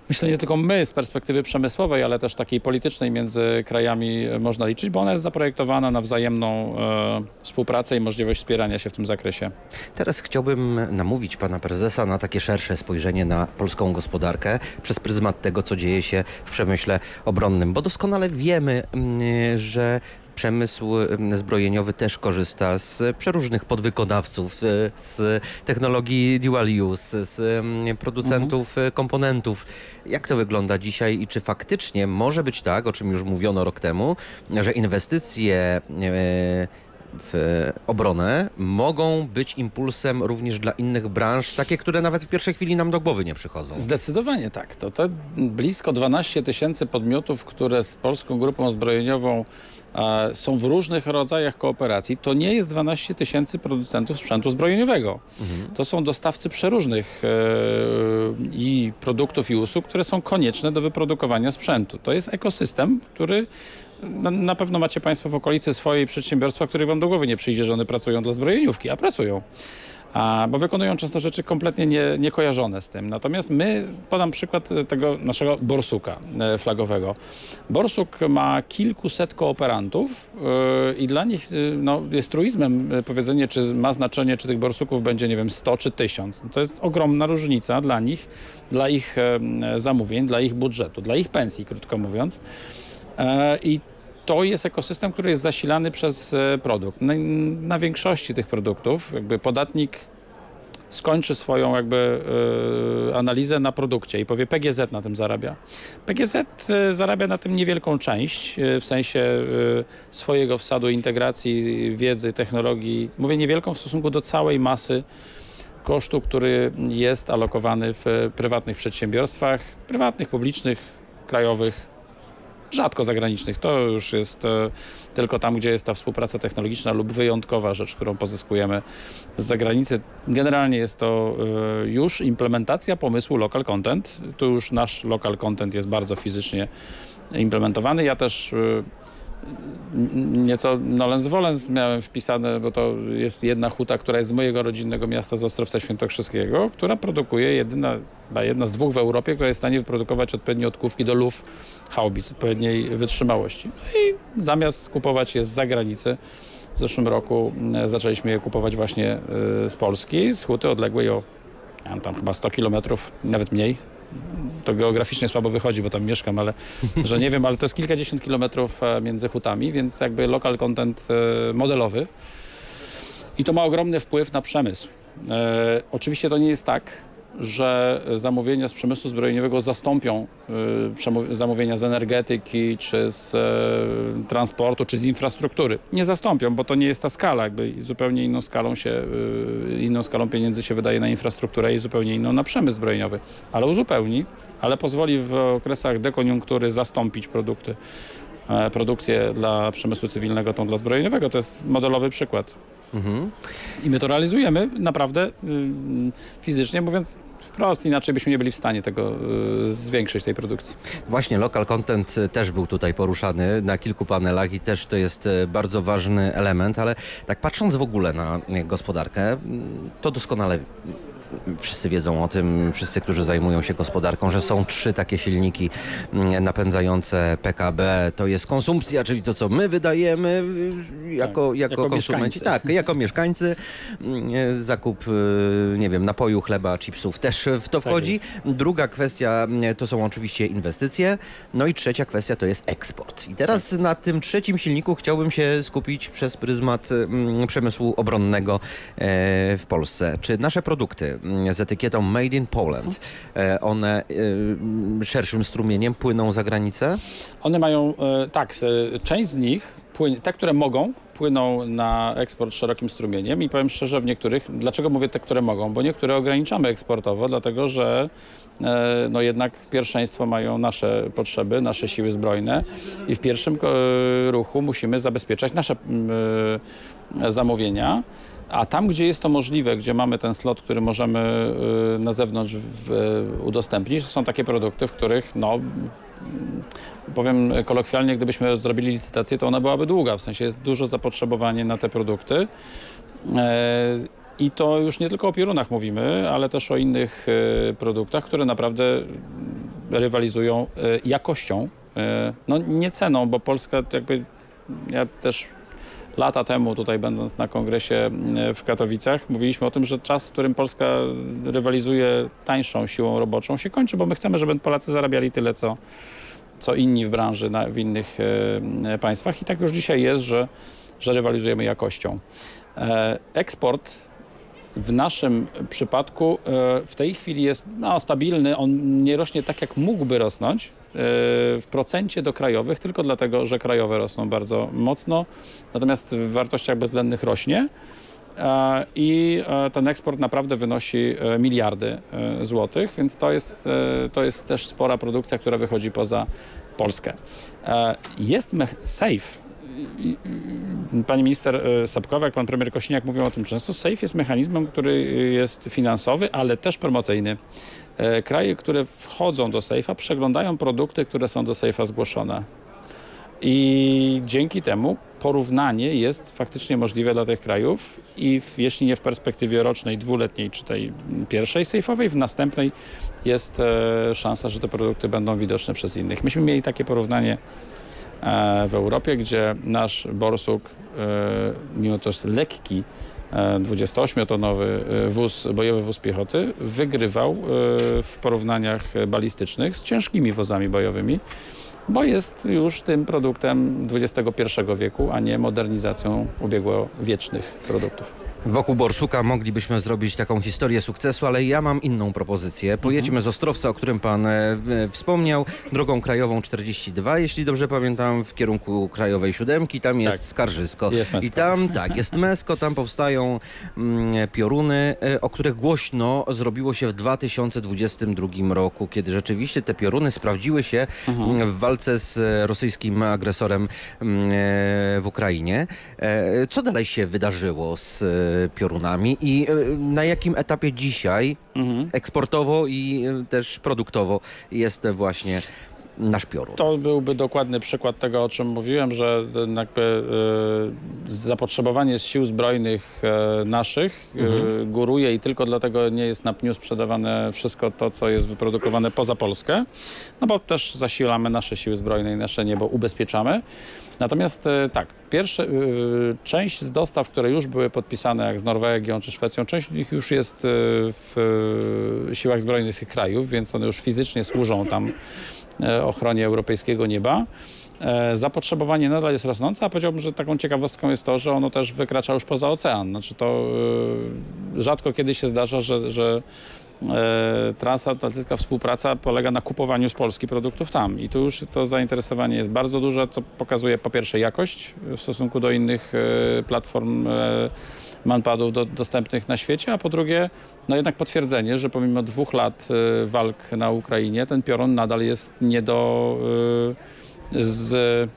Myślę nie tylko my z perspektywy przemysłowej, ale też takiej politycznej między krajami e, można liczyć, bo ona jest zaprojektowana na wzajemną e, współpracę i możliwość wspierania się w tym zakresie. Teraz chciałbym namówić pana prezesa na takie szersze spojrzenie na polską gospodarkę przez pryzmat tego, co dzieje się w przemyśle obronnym, bo doskonale wiemy, mm, że przemysł zbrojeniowy też korzysta z przeróżnych podwykonawców, e, z technologii dual use, z producentów e, komponentów. Jak to wygląda dzisiaj i czy faktycznie może być tak, o czym już mówiono rok temu, że inwestycje e, w obronę mogą być impulsem również dla innych branż, takie, które nawet w pierwszej chwili nam do głowy nie przychodzą. Zdecydowanie tak. To te blisko 12 tysięcy podmiotów, które z Polską Grupą Zbrojeniową są w różnych rodzajach kooperacji, to nie jest 12 tysięcy producentów sprzętu zbrojeniowego. To są dostawcy przeróżnych e, i produktów i usług, które są konieczne do wyprodukowania sprzętu. To jest ekosystem, który na, na pewno macie Państwo w okolicy swojej przedsiębiorstwa, których Wam do głowy nie przyjdzie, że one pracują dla zbrojeniówki, a pracują. A, bo wykonują często rzeczy kompletnie nie, niekojarzone z tym. Natomiast my, podam przykład tego naszego borsuka e, flagowego. Borsuk ma kilkuset kooperantów yy, i dla nich no, jest truizmem powiedzenie, czy ma znaczenie, czy tych borsuków będzie, nie wiem, 100 czy 1000. To jest ogromna różnica dla nich, dla ich zamówień, dla ich budżetu, dla ich pensji, krótko mówiąc. I to jest ekosystem, który jest zasilany przez e, produkt. Na, na większości tych produktów jakby podatnik skończy swoją jakby y, analizę na produkcie i powie PGZ na tym zarabia. PGZ y, zarabia na tym niewielką część y, w sensie swojego wsadu integracji wiedzy, technologii. Mówię niewielką w stosunku do całej masy kosztu, który jest alokowany w prywatnych przedsiębiorstwach, prywatnych, publicznych, krajowych, rzadko zagranicznych. To już jest e, tylko tam, gdzie jest ta współpraca technologiczna lub wyjątkowa rzecz, którą pozyskujemy z zagranicy. Generalnie jest to e, już implementacja pomysłu local content. Tu już nasz local content jest bardzo fizycznie implementowany. Ja też e, nieco nolens volens miałem wpisane, bo to jest jedna huta, która jest z mojego rodzinnego miasta z Ostrowca Świętokrzyskiego, która produkuje jedyna, jedna z dwóch w Europie, która jest w stanie wyprodukować odpowiednie odkówki do luf haubic odpowiedniej wytrzymałości. No i zamiast kupować je z zagranicy, w zeszłym roku e, zaczęliśmy je kupować właśnie e, z Polski, z huty odległej o tam chyba 100 kilometrów, nawet mniej, to geograficznie słabo wychodzi, bo tam mieszkam, ale że nie wiem, ale to jest kilkadziesiąt kilometrów e, między hutami, więc jakby lokal content e, modelowy i to ma ogromny wpływ na przemysł. E, oczywiście to nie jest tak, że zamówienia z przemysłu zbrojeniowego zastąpią y, zamówienia z energetyki, czy z y, transportu, czy z infrastruktury. Nie zastąpią, bo to nie jest ta skala. Jakby zupełnie inną skalą się, y, inną skalą pieniędzy się wydaje na infrastrukturę i zupełnie inną na przemysł zbrojeniowy. Ale uzupełni, ale pozwoli w okresach dekoniunktury zastąpić produkty e, produkcję dla przemysłu cywilnego, tą dla zbrojeniowego. To jest modelowy przykład. Mhm. I my to realizujemy naprawdę fizycznie, mówiąc wprost, inaczej byśmy nie byli w stanie tego y, zwiększyć, tej produkcji. Właśnie local content też był tutaj poruszany na kilku panelach i też to jest y, bardzo ważny element, ale tak patrząc w ogóle na gospodarkę, to doskonale wszyscy wiedzą o tym, wszyscy, którzy zajmują się gospodarką, że są trzy takie silniki mm, napędzające PKB. To jest konsumpcja, czyli to, co my wydajemy jako, tak, jako, jako konsumenci. Tak, jako mieszkańcy. Mm, zakup, y, nie wiem, napoju, chleba, chipsów też w to tak wchodzi. Tak Druga kwestia mm, to są oczywiście inwestycje. No i trzecia kwestia to jest eksport. I teraz tak. na tym trzecim silniku chciałbym się skupić przez pryzmat przemysłu obronnego e, w Polsce. Czy nasze produkty z etykietą Made in Poland, e, one e, szerszym strumieniem płyną za granicę? One mają, e, tak, część z nich, te, które mogą, płyną na eksport szerokim strumieniem i powiem szczerze w niektórych, dlaczego mówię te, które mogą, bo niektóre ograniczamy eksportowo, dlatego że no jednak pierwszeństwo mają nasze potrzeby, nasze siły zbrojne i w pierwszym ruchu musimy zabezpieczać nasze zamówienia. A tam, gdzie jest to możliwe, gdzie mamy ten slot, który możemy y, na zewnątrz udostępnić, są takie produkty, w których no, powiem kolokwialnie, gdybyśmy zrobili licytację, to ona byłaby długa, w sensie jest dużo zapotrzebowanie na te produkty. E, I to już nie tylko o pierunach mówimy, ale też o innych e, produktach, które naprawdę rywalizują e, jakością, no nie ceną, bo Polska jakby, ja też lata temu, tutaj będąc na kongresie w Katowicach, mówiliśmy o tym, że czas, w którym Polska rywalizuje tańszą siłą roboczą się kończy, bo my chcemy, żeby Polacy zarabiali tyle, co, co inni w branży na, w innych e, państwach. I tak już dzisiaj jest, że, że rywalizujemy jakością. E, eksport w naszym przypadku e, w tej chwili jest no, stabilny, on nie rośnie tak jak mógłby rosnąć, w procencie do krajowych, tylko dlatego, że krajowe rosną bardzo mocno, natomiast w wartościach bezwzględnych rośnie e, i e, ten eksport naprawdę wynosi e, miliardy złotych, więc to jest, to jest też spora produkcja, która wychodzi poza Polskę. Jest safe Pani minister Sapkowa, pan premier Kośniak mówią o tym często. SAFE jest mechanizmem, który jest finansowy, ale też promocyjny. E, kraje, które wchodzą do sejfa, przeglądają produkty, które są do sejfa zgłoszone. I dzięki temu porównanie jest faktycznie możliwe dla tych krajów i w, jeśli nie w perspektywie rocznej, dwuletniej czy tej pierwszej sejfowej, w następnej jest e, szansa, że te produkty będą widoczne przez innych. Myśmy mieli takie porównanie e, w Europie, gdzie nasz borsuk, e, mimo to jest lekki, 28-tonowy wóz, bojowy wóz piechoty wygrywał w porównaniach balistycznych z ciężkimi wozami bojowymi bo jest już tym produktem XXI wieku, a nie modernizacją ubiegłowiecznych produktów. Wokół Borsuka moglibyśmy zrobić taką historię sukcesu, ale ja mam inną propozycję. Pojedźmy mhm. z Ostrowca, o którym pan e, wspomniał, drogą krajową 42, jeśli dobrze pamiętam, w kierunku krajowej siódemki, tam jest tak. Skarżysko. Jest I tam, tak, jest Mesko, tam powstają mm, pioruny, e, o których głośno zrobiło się w 2022 roku, kiedy rzeczywiście te pioruny sprawdziły się mhm. Mm, w walce z rosyjskim agresorem mm, e, w Ukrainie. E, co dalej się wydarzyło z piorunami i e, na jakim etapie dzisiaj mhm. eksportowo i e, też produktowo jest właśnie nasz piorun. To byłby dokładny przykład tego, o czym mówiłem, że jakby y, zapotrzebowanie z sił zbrojnych y, naszych mhm. góruje i tylko dlatego nie jest na pniu sprzedawane wszystko to, co jest wyprodukowane poza Polskę, no bo też zasilamy nasze siły zbrojne i nasze niebo ubezpieczamy. Natomiast e, tak, pierwsze, e, część z dostaw, które już były podpisane, jak z Norwegią czy Szwecją, część z nich już jest e, w siłach zbrojnych tych krajów, więc one już fizycznie służą tam ochronie europejskiego nieba. Zapotrzebowanie nadal jest rosnące, a powiedziałbym, że taką ciekawostką jest to, że ono też wykracza już poza ocean. Znaczy to rzadko kiedy się zdarza, że, że transatlantycka współpraca polega na kupowaniu z Polski produktów tam. I tu już to zainteresowanie jest bardzo duże, co pokazuje po pierwsze jakość w stosunku do innych e, platform e, manpadów do, dostępnych na świecie, a po drugie no jednak potwierdzenie, że pomimo dwóch lat e, walk na Ukrainie ten piorun nadal jest nie do e, z,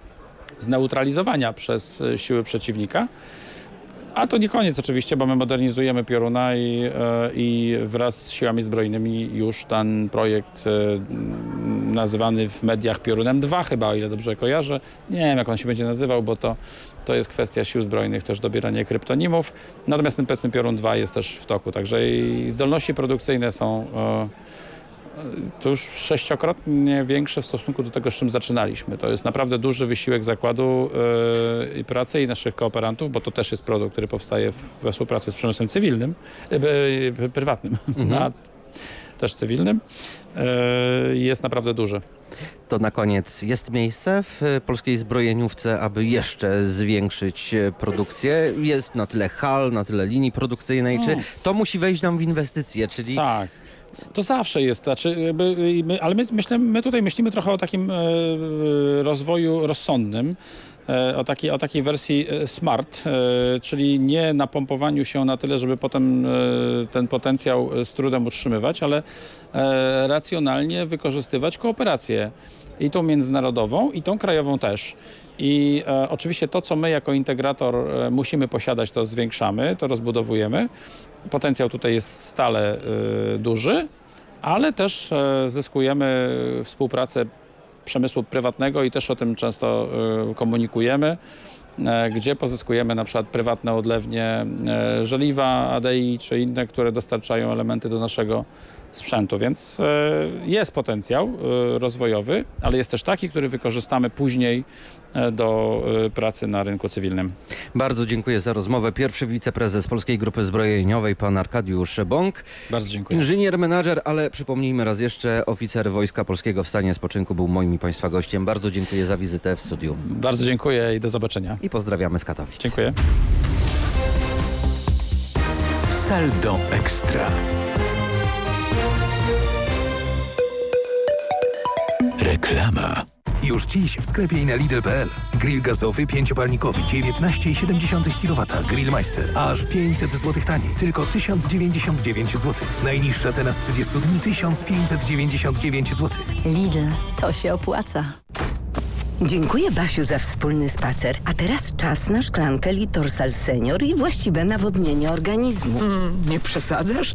zneutralizowania przez siły przeciwnika. A to nie koniec oczywiście, bo my modernizujemy Pioruna i, e, i wraz z siłami zbrojnymi już ten projekt e, nazywany w mediach Piorunem 2 chyba, o ile dobrze kojarzę. Nie wiem, jak on się będzie nazywał, bo to, to jest kwestia sił zbrojnych, też dobieranie kryptonimów. Natomiast ten powiedzmy Piorun 2 jest też w toku, także i zdolności produkcyjne są e, to już sześciokrotnie większe w stosunku do tego, z czym zaczynaliśmy. To jest naprawdę duży wysiłek zakładu yy, i pracy i naszych kooperantów, bo to też jest produkt, który powstaje we współpracy z przemysłem cywilnym, yy, prywatnym, mhm. a też cywilnym. Yy, jest naprawdę duży. To na koniec jest miejsce w polskiej zbrojeniówce, aby jeszcze zwiększyć produkcję. Jest na tyle hal, na tyle linii produkcyjnej. Czy mm. to musi wejść nam w inwestycje? Czyli tak. To zawsze jest, znaczy, my, ale my, myślę, my tutaj myślimy trochę o takim e, rozwoju rozsądnym. E, o takiej, o takiej wersji e, smart, czyli nie napompowaniu się na tyle, żeby potem ten potencjał z trudem utrzymywać, ale racjonalnie wykorzystywać kooperację i tą międzynarodową, i tą krajową też. I e, oczywiście to, co my jako integrator e, musimy posiadać, to zwiększamy, to rozbudowujemy. Potencjał tutaj jest stale e, duży, ale też e, zyskujemy współpracę przemysłu prywatnego i też o tym często e, komunikujemy e, gdzie pozyskujemy na przykład prywatne odlewnie żeliwa, ADI czy inne, które dostarczają elementy do naszego sprzętu, więc e, jest potencjał e, rozwojowy, ale jest też taki, który wykorzystamy później e, do pracy na rynku cywilnym. Bardzo dziękuję za rozmowę. Pierwszy wiceprezes Polskiej Grupy Zbrojeniowej, pan Arkadiusz Bąk. Bardzo dziękuję. Inżynier, menadżer, ale przypomnijmy raz jeszcze, oficer Wojska Polskiego w stanie spoczynku był moim i państwa gościem. Bardzo dziękuję za wizytę w studiu. Bardzo dziękuję i do zobaczenia. I pozdrawiamy z Katowic. Dziękuję. Saldo Ekstra. Reklama. Już dziś w sklepie i na Lidl.pl. Grill gazowy pięciopalnikowy 19,7 kW. Grillmeister. Aż 500 zł taniej. Tylko 1099 zł. Najniższa cena z 30 dni 1599 zł. Lidl. To się opłaca. Dziękuję Basiu za wspólny spacer. A teraz czas na szklankę Litorsal Senior i właściwe nawodnienie organizmu. Mm, nie przesadzasz?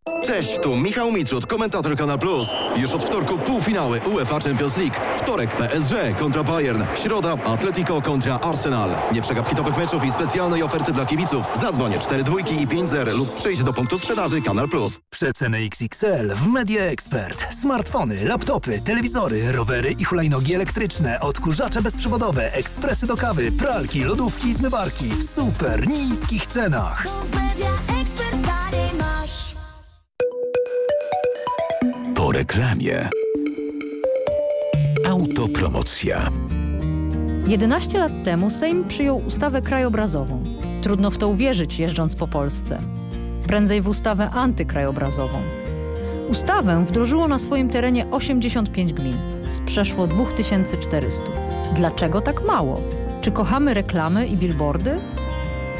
Cześć, tu Michał Mitrud, komentator Kanal Plus. Już od wtorku półfinały UEFA Champions League. Wtorek PSG kontra Bayern. Środa Atletico kontra Arsenal. Nie przegap hitowych meczów i specjalnej oferty dla kibiców. Zadzwoń 4 dwójki i 5 zer lub przyjdź do punktu sprzedaży Kanal Plus. Przeceny XXL w Media Expert. Smartfony, laptopy, telewizory, rowery i hulajnogi elektryczne, odkurzacze bezprzewodowe, ekspresy do kawy, pralki, lodówki i zmywarki w super niskich cenach. Reklamie. Autopromocja. 11 lat temu Sejm przyjął ustawę krajobrazową. Trudno w to uwierzyć, jeżdżąc po Polsce. Prędzej w ustawę antykrajobrazową. Ustawę wdrożyło na swoim terenie 85 gmin z przeszło 2400. Dlaczego tak mało? Czy kochamy reklamy i billboardy?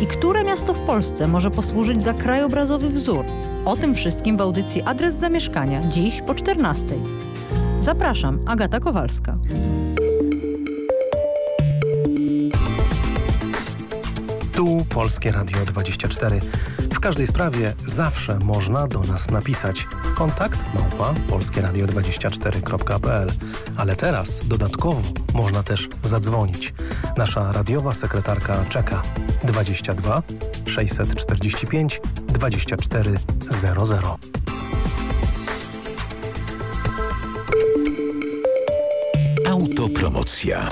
I które miasto w Polsce może posłużyć za krajobrazowy wzór? O tym wszystkim w audycji Adres Zamieszkania, dziś po 14. Zapraszam, Agata Kowalska. Tu Polskie Radio 24. Każdej sprawie zawsze można do nas napisać. Kontakt małpa polskieradio24.pl Ale teraz dodatkowo można też zadzwonić. Nasza radiowa sekretarka czeka 22 645 2400. Autopromocja.